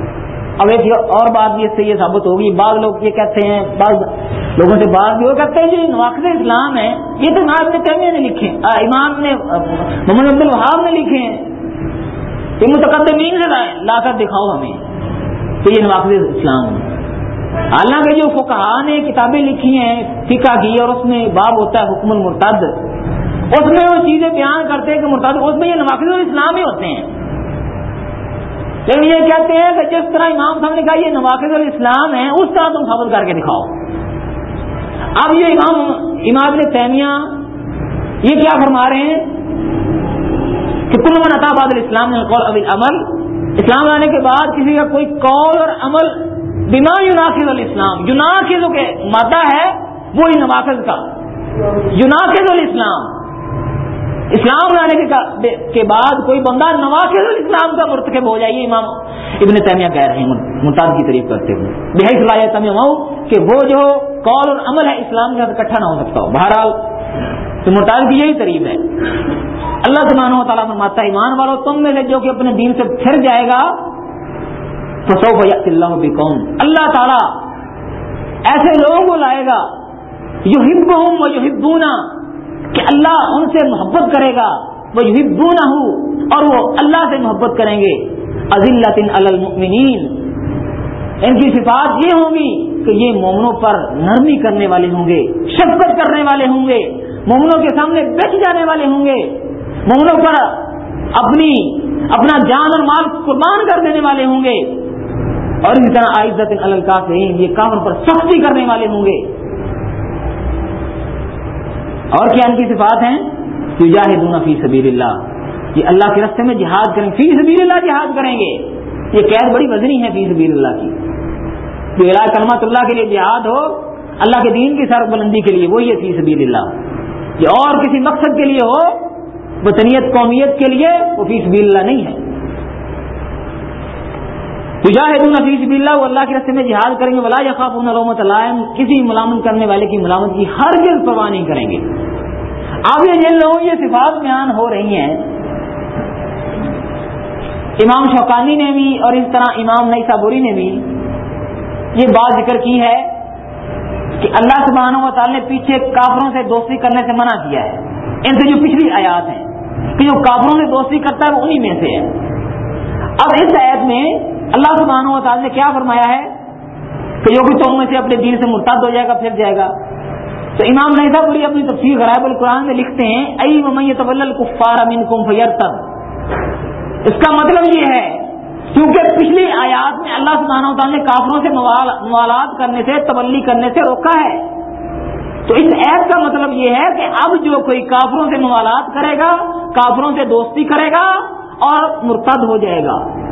اب ایک اور بات بھی اس سے یہ ثابت ہوگی، بعض لوگ یہ کہتے ہیں، بعض لوگوں سے بعض بھی وہ کہتے ہیں جی جو نواقد اسلام ہے یہ تو امام نے تیمیہ نے لکھے امام نے محمد عبد الوہاب نے لکھے ہیں۔ یہ متقدمین سے لا کر دکھاؤ ہمیں تو یہ نواقد اسلام ہے حالانکہ جو فقہ نے کتابیں لکھی ہیں، فقہ کی، اور اس میں باب ہوتا ہے حکم المرتد، اس میں وہ چیزیں بیان کرتے ہیں کہ مرتد، اس میں یہ نواقد الاسلام ہی ہوتے ہیں۔ لیکن یہ کہتے ہیں کہ جس طرح امام صاحب نے کہا یہ نواقد الاسلام ہے اس طرح تم ثابت کر کے دکھاؤ۔ اب یہ امام امام نے تیمیہ یہ کیا فرما رہے ہیں؟ کہ کل من عطا باد الاسلام قول اب عمل اسلام لانے کے بعد کسی کا کوئی قول اور عمل بنا یوناقد الاسلام یوناقد کے مادہ ہے وہی نواقد کا۔ یوناقد الاسلام۔ اسلام لانے کے بعد کوئی بندہ نواقل اسلام کا مرتکب ہو جائے امام ابن تیمیہ کہہ رہے ہیں ممتاز کی تعریف کرتے ہوئے۔ بحث لایا کہ وہ جو قول اور عمل ہے اسلام کے ساتھ اکٹھا نہ ہو سکتا ہو۔ بہرحال تو مرتاز کی یہی تعریف ہے۔ اللہ سبحانہ و تعالیٰ فرماتا ہے، ایمان والو، تم میں سے جو کہ اپنے دین سے پھر جائے گا تو سو اللہ بھی کون اللہ تعالیٰ ایسے لوگوں کو لائے گا جو ہب ہوں وہ ہبونا کہ اللہ ان سے محبت کرے گا، وہ ہبو نہ ہو اور وہ اللہ سے محبت کریں گے۔ عزیل المؤمنین۔ ان کی صفات یہ ہوں گی کہ یہ مومنوں پر نرمی کرنے والے ہوں گے، شفقت کرنے والے ہوں گے، مومنوں کے سامنے بیچ جانے والے ہوں گے۔ مومنوں پر اپنی، اپنا جان اور مال قربان کر دینے والے ہوں گے۔ اور اسی طرح عزت الکاف یہ کام پر سختی کرنے والے ہوں گے۔ اور کیا ان کی صفات ہیں؟ جاہدون فی سبیل اللہ یہ اللہ کے رستے میں جہاد کریں، فی سبیل اللہ جہاد کریں گے. یہ قید بڑی وزنی ہے فی سبیل اللہ کی کلمت اللہ کے لیے جہاد ہو، اللہ کے دین کی سرک بلندی کے لیے، وہی ہے فی سبیل اللہ یہ اور کسی مقصد کے لیے ہو، وطنیت قومیت کے لیے، وہ فی سبیل اللہ نہیں ہے. مجاہدون فی سبیل اللہ وہ اللہ کے رستے میں جہاد کریں گے، ولا یخافون رومت علائم کسی ملامت کرنے والے کی ملامت کی ہر دل پرواہ نہیں کریں گے۔ اب یہ جن لوگوں یہ صفات بیان ہو رہی ہیں، امام شوقانی نے بھی اور اس طرح امام نئی صابوری نے بھی یہ بات ذکر کی ہے کہ اللہ سبحانہ و تعالی نے پیچھے کافروں سے دوستی کرنے سے منع کیا ہے۔ ان سے جو پچھلی آیات ہیں، کہ جو کافروں سے دوستی کرتا ہے وہ انہی میں سے ہے۔ اب اس آیت میں اللہ سبحانہ و تعالی نے کیا فرمایا ہے کہ جو بھی تم میں سے اپنے دین سے مرتد ہو جائے گا، پھر جائے گا۔ تو امام نحیدہ پوری اپنی تفصیل غرائب القرآن میں لکھتے ہیں ائی مئی طول القفار امین کم فیرتب اس کا مطلب یہ ہے کیونکہ پچھلی آیات میں اللہ سبحانہ تعالیٰ نے کافروں سے موالات کرنے سے، تبلی کرنے سے روکا ہے۔ تو اس ایپ کا مطلب یہ ہے کہ اب جو کوئی کافروں سے موالات کرے گا، کافروں سے دوستی کرے گا اور مرتد ہو جائے گا۔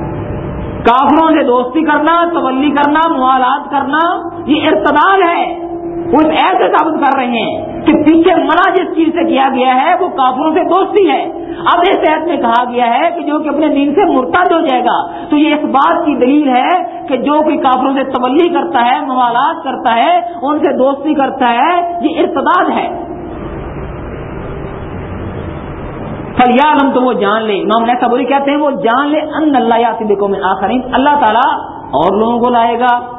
کافروں سے دوستی کرنا تبلی کرنا، موالات کرنا، یہ ارتداد ہے۔ وہ ایسے ثابت کر رہے ہیں کہ پیچھے منع جس چیز سے کیا گیا ہے، وہ کافروں سے دوستی ہے۔ اب اس عہد میں کہا گیا ہے کہ جو کہ اپنے دین سے مرتد ہو جائے گا، تو یہ اس بات کی دلیل ہے کہ جو کوئی کافروں سے تولی کرتا ہے، موالات کرتا ہے، ان سے دوستی کرتا ہے، یہ ارتداد ہے۔ فلیالم تو وہ جان لے۔ امام ایسا بولی، کہتے ہیں وہ جان لے ان اللہ یا میں آخرین، اللہ تعالیٰ اور لوگوں کو لائے گا۔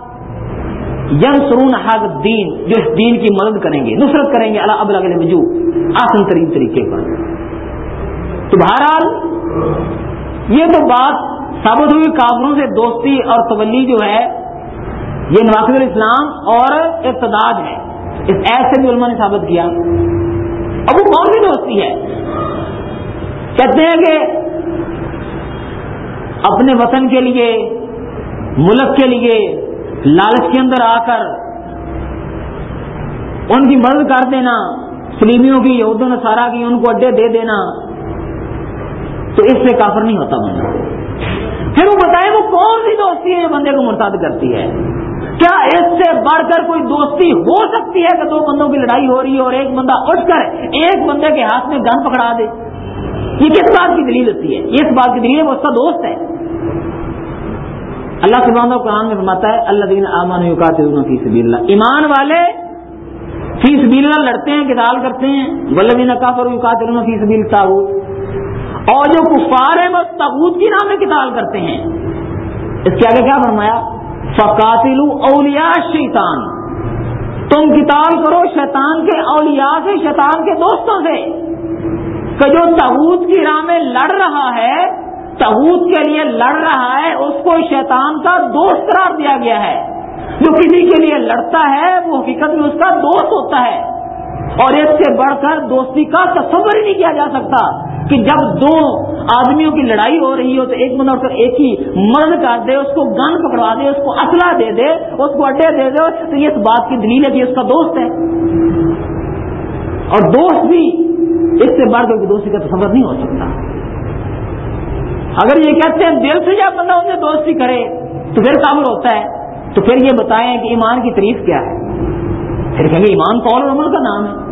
ین سرون حاض دین جو اس دین کی مدد کریں گے، نصرت کریں گے اللہ اب وجو آسن ترین طریقے پر۔ تو بہرحال، یہ تو بات ثابت ہوئی کافروں سے، دوستی اور تولی جو ہے، یہ نواز الاسلام اور ارتداد ہے۔ اس ایس سے بھی علماء نے ثابت کیا۔ اب وہ کون سی دوستی ہے؟ کہتے ہیں کہ اپنے وطن کے لیے، ملک کے لیے، لالچ کے اندر آ کر ان کی مدد کر دینا، سلیمیوں کی، یہود نصارہ کی، ان کو اڈے دے دینا، تو اس سے کافر نہیں ہوتا بندہ۔ پھر وہ بتائیں وہ کون سی دوستی ہے جو بندے کو مرتاد کرتی ہے؟ کیا اس سے بڑھ کر کوئی دوستی ہو سکتی ہے کہ دو بندوں کی لڑائی ہو رہی ہے اور ایک بندہ اٹھ کر ایک بندے کے ہاتھ میں گن پکڑا دے؟ یہ کس بات کی دلیل ہوتی ہے؟ یہ اس بات کی دلیل ہے وہ اس کا دوست ہے۔ اللہ سبحانہ قرآن میں فرماتا ہے اللہ دین امان فی سبیل اللہ ایمان والے فی سبیل اللہ لڑتے ہیں کتال کرتے ہیں۔ ولدین کافر فی سبیل تاغوت اور جو کفار ہیں، وہ تاغوت کی نام میں کتال کرتے ہیں۔ اس کے آگے کیا فرمایا؟ فقاتل اولیاء شیطان تم کتاب کرو شیطان کے اولیاء سے، شیطان کے دوستوں سے۔ کہ جو تاغوت کی راہ میں لڑ رہا ہے تبوت کے لیے لڑ رہا ہے، اس کو شیطان کا دوست قرار دیا گیا ہے۔ جو کسی کے لیے لڑتا ہے، وہ حقیقت میں اس کا دوست ہوتا ہے۔ اور اس سے بڑھ کر دوستی کا تصور ہی نہیں کیا جا سکتا کہ جب دو آدمیوں کی لڑائی ہو رہی ہو تو ایک بندہ کر ایک ہی مرد کر دے، اس کو گن پکڑوا دے، اس کو اسلحہ دے دے، اس کو اڈے دے دے، تو یہ اس بات کی دلیل ہے کہ اس کا دوست ہے۔ اور دوست بھی اس سے بڑھ کر دوستی کا تصور نہیں ہو سکتا۔ اگر یہ کہتے ہیں دل سے جب بندہ اسے دوستی کرے، تو پھر کامل ہوتا ہے۔ تو پھر یہ بتائیں کہ ایمان کی تعریف کیا ہے۔ پھر کہیں گے، ایمان قول اور عمل کا نام ہے۔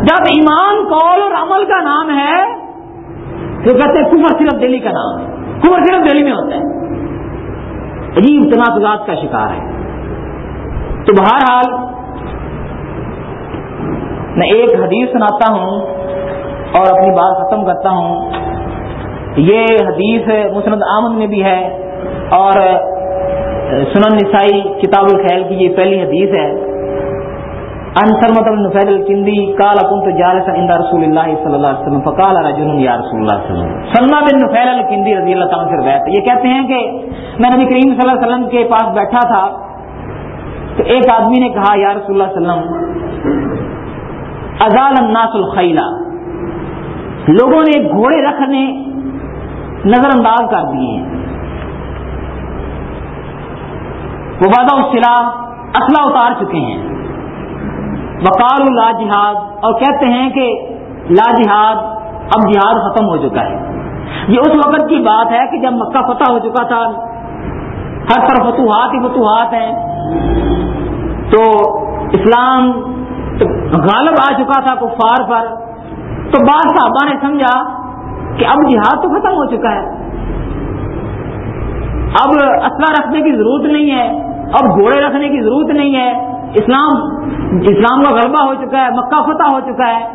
جب ایمان قول اور عمل کا نام ہے، تو کہتے ہیں کفر صرف دلی کا نام ہے۔ کفر صرف دلی میں ہوتا ہے۔ عجیب تنازعات کا شکار ہے۔ تو بہرحال میں ایک حدیث سناتا ہوں اور اپنی بات ختم کرتا ہوں۔ یہ حدیث مسند آمد میں بھی ہے اور سنن نسائی کتاب الخیل کی یہ پہلی حدیث ہے۔ انصر مطلب نفیل الکندی کالا کنت جالسا عند رسول اللہ صلی اللہ علیہ وسلم فقال رجل یا رسول اللہ صلی اللہ علیہ وسلم۔ سلمہ بن نفیل الکندی رضی اللہ تعالیٰ سے روایت یہ کہتے ہیں کہ میں نبی کریم صلی اللہ علیہ وسلم کے پاس بیٹھا تھا تو ایک آدمی نے کہا، یا رسول اللہ صلی اللہ علیہ وسلم ازال الناس الخیلا لوگوں نے گھوڑے رکھنے نظر انداز کر دیے. ہیں وہ وادہ سلاح اسلحہ اتار چکے ہیں. وقال لا جہاد اور کہتے ہیں کہ لا جہاد اب جہاد ختم ہو چکا ہے. یہ اس وقت کی بات ہے کہ جب مکہ فتح ہو چکا تھا، ہر طرف فتوحات ہی فتوحات ہیں. تو اسلام غالب آ چکا تھا کفار پر۔ تو بعض صحابہ نے سمجھا کہ اب جہاد تو ختم ہو چکا ہے۔ اب اسلحہ رکھنے کی ضرورت نہیں ہے۔ اب گھوڑے رکھنے کی ضرورت نہیں ہے۔ اسلام اسلام کا غلبہ ہو چکا ہے، مکہ فتح ہو چکا ہے۔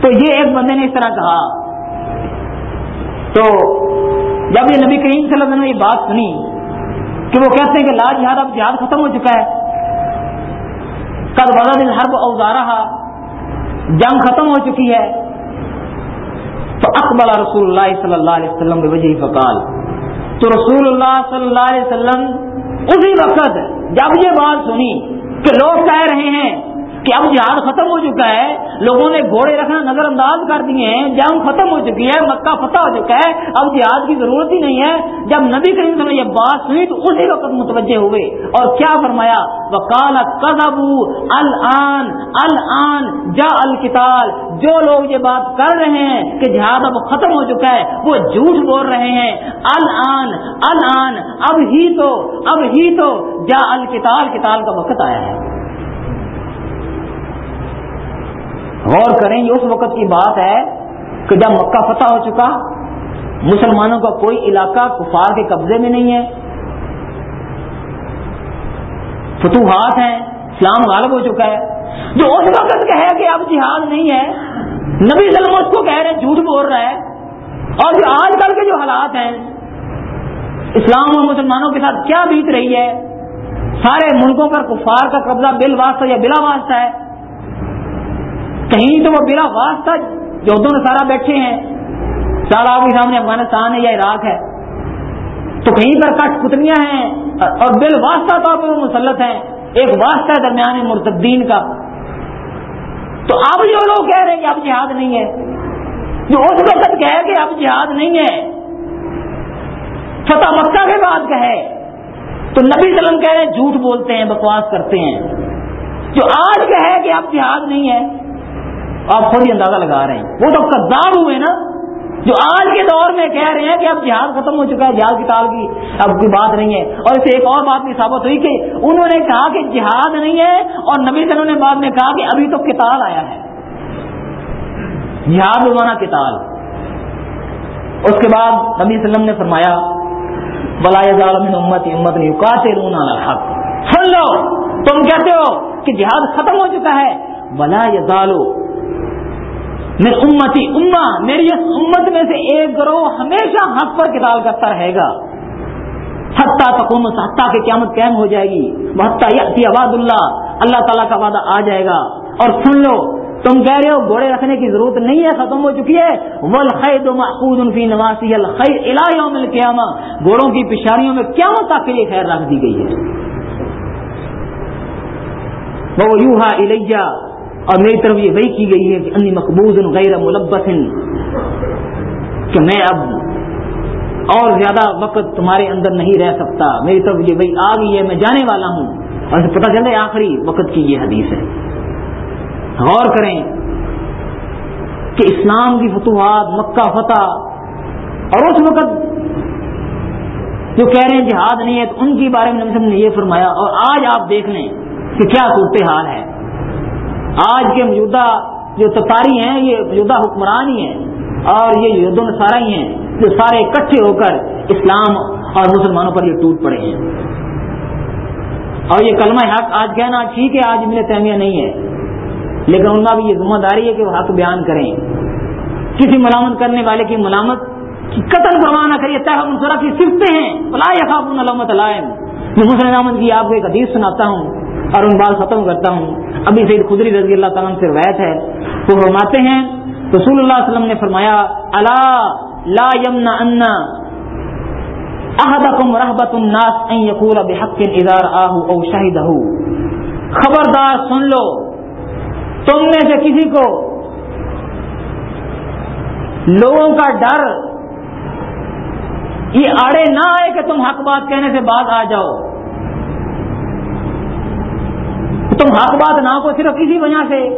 تو یہ ایک بندے نے اس طرح کہا۔ تو جب یہ نبی کریم صلی اللہ علیہ وسلم نے یہ بات سنی کہ وہ کہتے ہیں کہ لا جہاد، اب جہاد ختم ہو چکا ہے۔ کل وزا دن اوزارہ جنگ ختم ہو چکی ہے۔ تو اقبال رسول اللہ صلی اللہ علیہ وسلم وجہ فقال، تو رسول اللہ صلی اللہ علیہ وسلم، اسی وقت جب یہ بات سنی کہ لوگ کہہ رہے ہیں کہ اب جہاد ختم ہو چکا ہے؟ لوگوں نے گھوڑے رکھنا نظر انداز کر دیے ہیں، جنگ ختم ہو چکی ہے، مکہ فتح ہو چکا ہے۔ اب جہاد کی ضرورت ہی نہیں ہے۔ جب نبی کریم نے یہ بات سنی تو اسی وقت متوجہ ہوئے۔ اور کیا فرمایا؟ وکال کزبو الان الان جا الکتال جو لوگ یہ بات کر رہے ہیں کہ جہاد اب ختم ہو چکا ہے، وہ جھوٹ بول رہے ہیں۔ الان الان اب ہی تو، اب ہی تو جا الکتال کتال کا وقت آیا ہے۔ غور کریں، یہ اس وقت کی بات ہے کہ جب مکہ فتح ہو چکا، مسلمانوں کا کوئی علاقہ کفار کے قبضے میں نہیں ہے۔ فتوحات ہیں، اسلام غالب ہو چکا ہے۔ جو اس وقت کہے کہ اب جہاد نہیں ہے، نبی ظلم اس کو کہہ رہے ہیں، جھوٹ بول رہا ہے۔ اور جو آج کل کے جو حالات ہیں، اسلام اور مسلمانوں کے ساتھ کیا بیت رہی ہے؟ سارے ملکوں پر کفار کا قبضہ بل واسطہ یا بلا واسطہ ہے۔ کہیں تو وہ بلا واسطہ جو دونوں سارا بیٹھے ہیں۔ سارا آپ کے سامنے افغانستان ہے یا عراق ہے۔ تو کہیں پر کٹ پتنیاں ہیں اور بل واسطہ طور پر وہ مسلط ہیں۔ ایک واسطہ ہے درمیان مرتدین کا۔ تو اب جو لوگ کہہ رہے ہیں کہ اب جہاد نہیں ہے، جو اس وقت کہے کہ اب جہاد نہیں ہے، فتح مکہ کے بعد کہے۔ تو نبی سلم کہہ رہے ہیں، جھوٹ بولتے ہیں، بکواس کرتے ہیں۔ جو آج کہے کہ اب جہاد نہیں ہے آپ خود ہی اندازہ لگا رہے ہیں۔ وہ تو قدار ہوئے نا۔ جو آج کے دور میں کہہ رہے ہیں کہ اب جہاد ختم ہو چکا ہے، جہاد کی تال کی اب کوئی بات نہیں ہے۔ اور اسے ایک اور بات بھی ثابت ہوئی کہ انہوں نے کہا کہ جہاد نہیں ہے اور نبی صلی نے بعد میں کہا کہ ابھی تو کتال آیا ہے۔ جہاد روزانہ کتال اس کے بعد نبی وسلم نے فرمایا بلا امت امت نہیں کاتے رونا حق سن لو، تم کہتے ہو کہ جہاد ختم ہو چکا ہے۔ بلا یزالو میں امتی اما میری اس امت میں سے ایک گروہ ہمیشہ حق پر کتاب کرتا رہے گا۔ حتیٰ تقوم حتیٰ کی قیامت قائم ہو جائے گی۔ حتیٰ آباد اللہ اللہ تعالیٰ کا وعدہ آ جائے گا۔ اور سن لو، تم کہہ رہے ہو گھوڑے رکھنے کی ضرورت نہیں ہے، ختم ہو چکی ہے۔ ولخید محفوظ فی نواسی الخیر الہیوم القیامہ گھوڑوں کی پشاریوں میں قیامت تک کے لیے خیر رکھ دی گئی ہے۔ وہ یوہا الیہ اور میری طرف یہ وہی کی گئی ہے کہ انی مقبوض غیر ملبت کہ میں اب اور زیادہ وقت تمہارے اندر نہیں رہ سکتا۔ میری طرف یہ وہی آ گئی ہے، میں جانے والا ہوں۔ اور پتہ چلے آخری وقت کی یہ حدیث ہے۔ غور کریں کہ اسلام کی فتوحات، مکہ فتح اور اس وقت جو کہہ رہے ہیں جہاد نہیں ہے، تو ان کے بارے میں نے یہ فرمایا۔ اور آج آپ دیکھ لیں کہ کیا صورتحال ہے۔ آج کے موجودہ جو تتاری ہیں، یہ موجودہ حکمران ہی ہیں اور یہ یدوں سارا ہی ہیں جو سارے اکٹھے ہو کر اسلام اور مسلمانوں پر یہ ٹوٹ پڑے ہیں۔ اور یہ کلمہ حق آج کہنا ٹھیک ہے، آج میرے تہمیہ نہیں ہے، لیکن ان کا بھی یہ ذمہ داری ہے کہ وہ حق بیان کریں۔ کسی ملامت کرنے والے کی ملامت کی قتل پرواہ نہ کریے طے منصورہ کی سفتے ہیں۔ علامت علائم میں مسلم کی آپ کو ایک حدیث سناتا ہوں۔ اور ان بات ختم کرتا ہوں۔ ابھی سید خدری رضی اللہ تعالیٰ سے روایت ہے۔ وہ فرماتے ہیں، رسول اللہ علیہ وسلم نے فرمایا اللہ لا یمنا ان احدکم رحبت الناس ان یقول بحق ادار آہ او شہدہ۔ خبردار سن لو، تم میں سے کسی کو لوگوں کا ڈر، یہ آڑے نہ آئے کہ تم حق بات کہنے سے بعد آ جاؤ۔ تم حق بات نہ کو، صرف اسی وجہ سے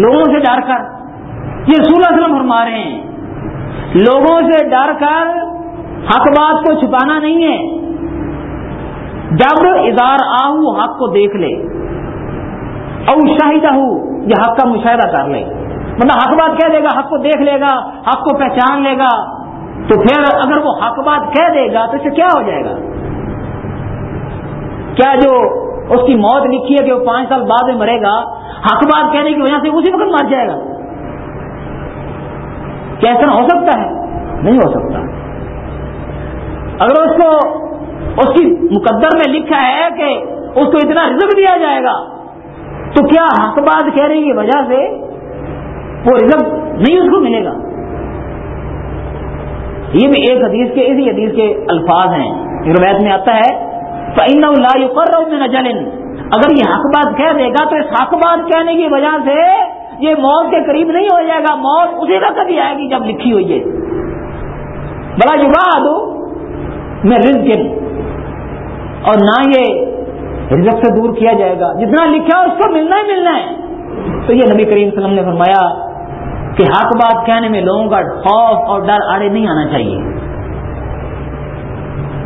لوگوں سے ڈر کر۔ یہ سولہ سلم فرما رہے ہیں۔ لوگوں سے ڈر کر حق بات کو چھپانا نہیں ہے۔ جب ادار آؤ حق کو دیکھ لے۔ او شاہدہ یہ حق کا مشاہدہ کر لے۔ مطلب حق بات کہہ دے گا، حق کو دیکھ لے گا، حق کو پہچان لے گا۔ تو پھر اگر وہ حق بات کہہ دے گا تو اسے کیا ہو جائے گا؟ کیا جو اس کی موت لکھی ہے کہ وہ پانچ سال بعد میں مرے گا، حق بات کہنے کی وجہ سے اسی وقت مر جائے گا۔ کیا ایسا ہو سکتا ہے؟ نہیں ہو سکتا۔ اگر اس کو، اس کی مقدر میں لکھا ہے کہ اس کو اتنا رزق دیا جائے گا، تو کیا حق بات کہنے کی وجہ سے وہ رزق نہیں اس کو ملے گا؟ یہ بھی ایک حدیث کے، اسی حدیث کے الفاظ ہیں۔ روایت میں آتا ہے جلن اگر یہ حق بات کہہ دے گا تو اس حق بات کہنے کی وجہ سے یہ موت کے قریب نہیں ہو جائے گا، موت اسی وقت ہی آئے گی جب لکھی ہوئی ہے۔ بڑا جگہ میں رزق اور نہ یہ رزق سے دور کیا جائے گا۔ جتنا لکھا اس کو ملنا ہی ملنا ہے۔ تو یہ نبی کریم وسلم نے فرمایا کہ حق بات کہنے میں لوگوں کا خوف اور ڈر آڑے نہیں آنا چاہیے۔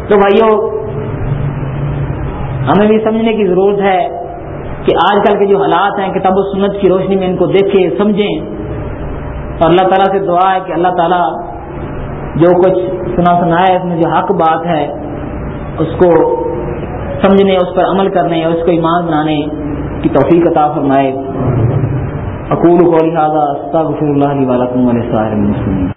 تو بھائیوں ہمیں بھی سمجھنے کی ضرورت ہے کہ آج کل کے جو حالات ہیں کتاب و سنت کی روشنی میں ان کو دیکھیں، سمجھیں۔ اور اللہ تعالیٰ سے دعا ہے کہ اللہ تعالیٰ جو کچھ سنا سنا ہے، اس میں جو حق بات ہے، اس کو سمجھنے، اس پر عمل کرنے اس کو ایمان بنانے کی توفیق عطا فرمائے۔ اقول کو لہٰذا استغفر اللہ علیہ ولکم ولسائر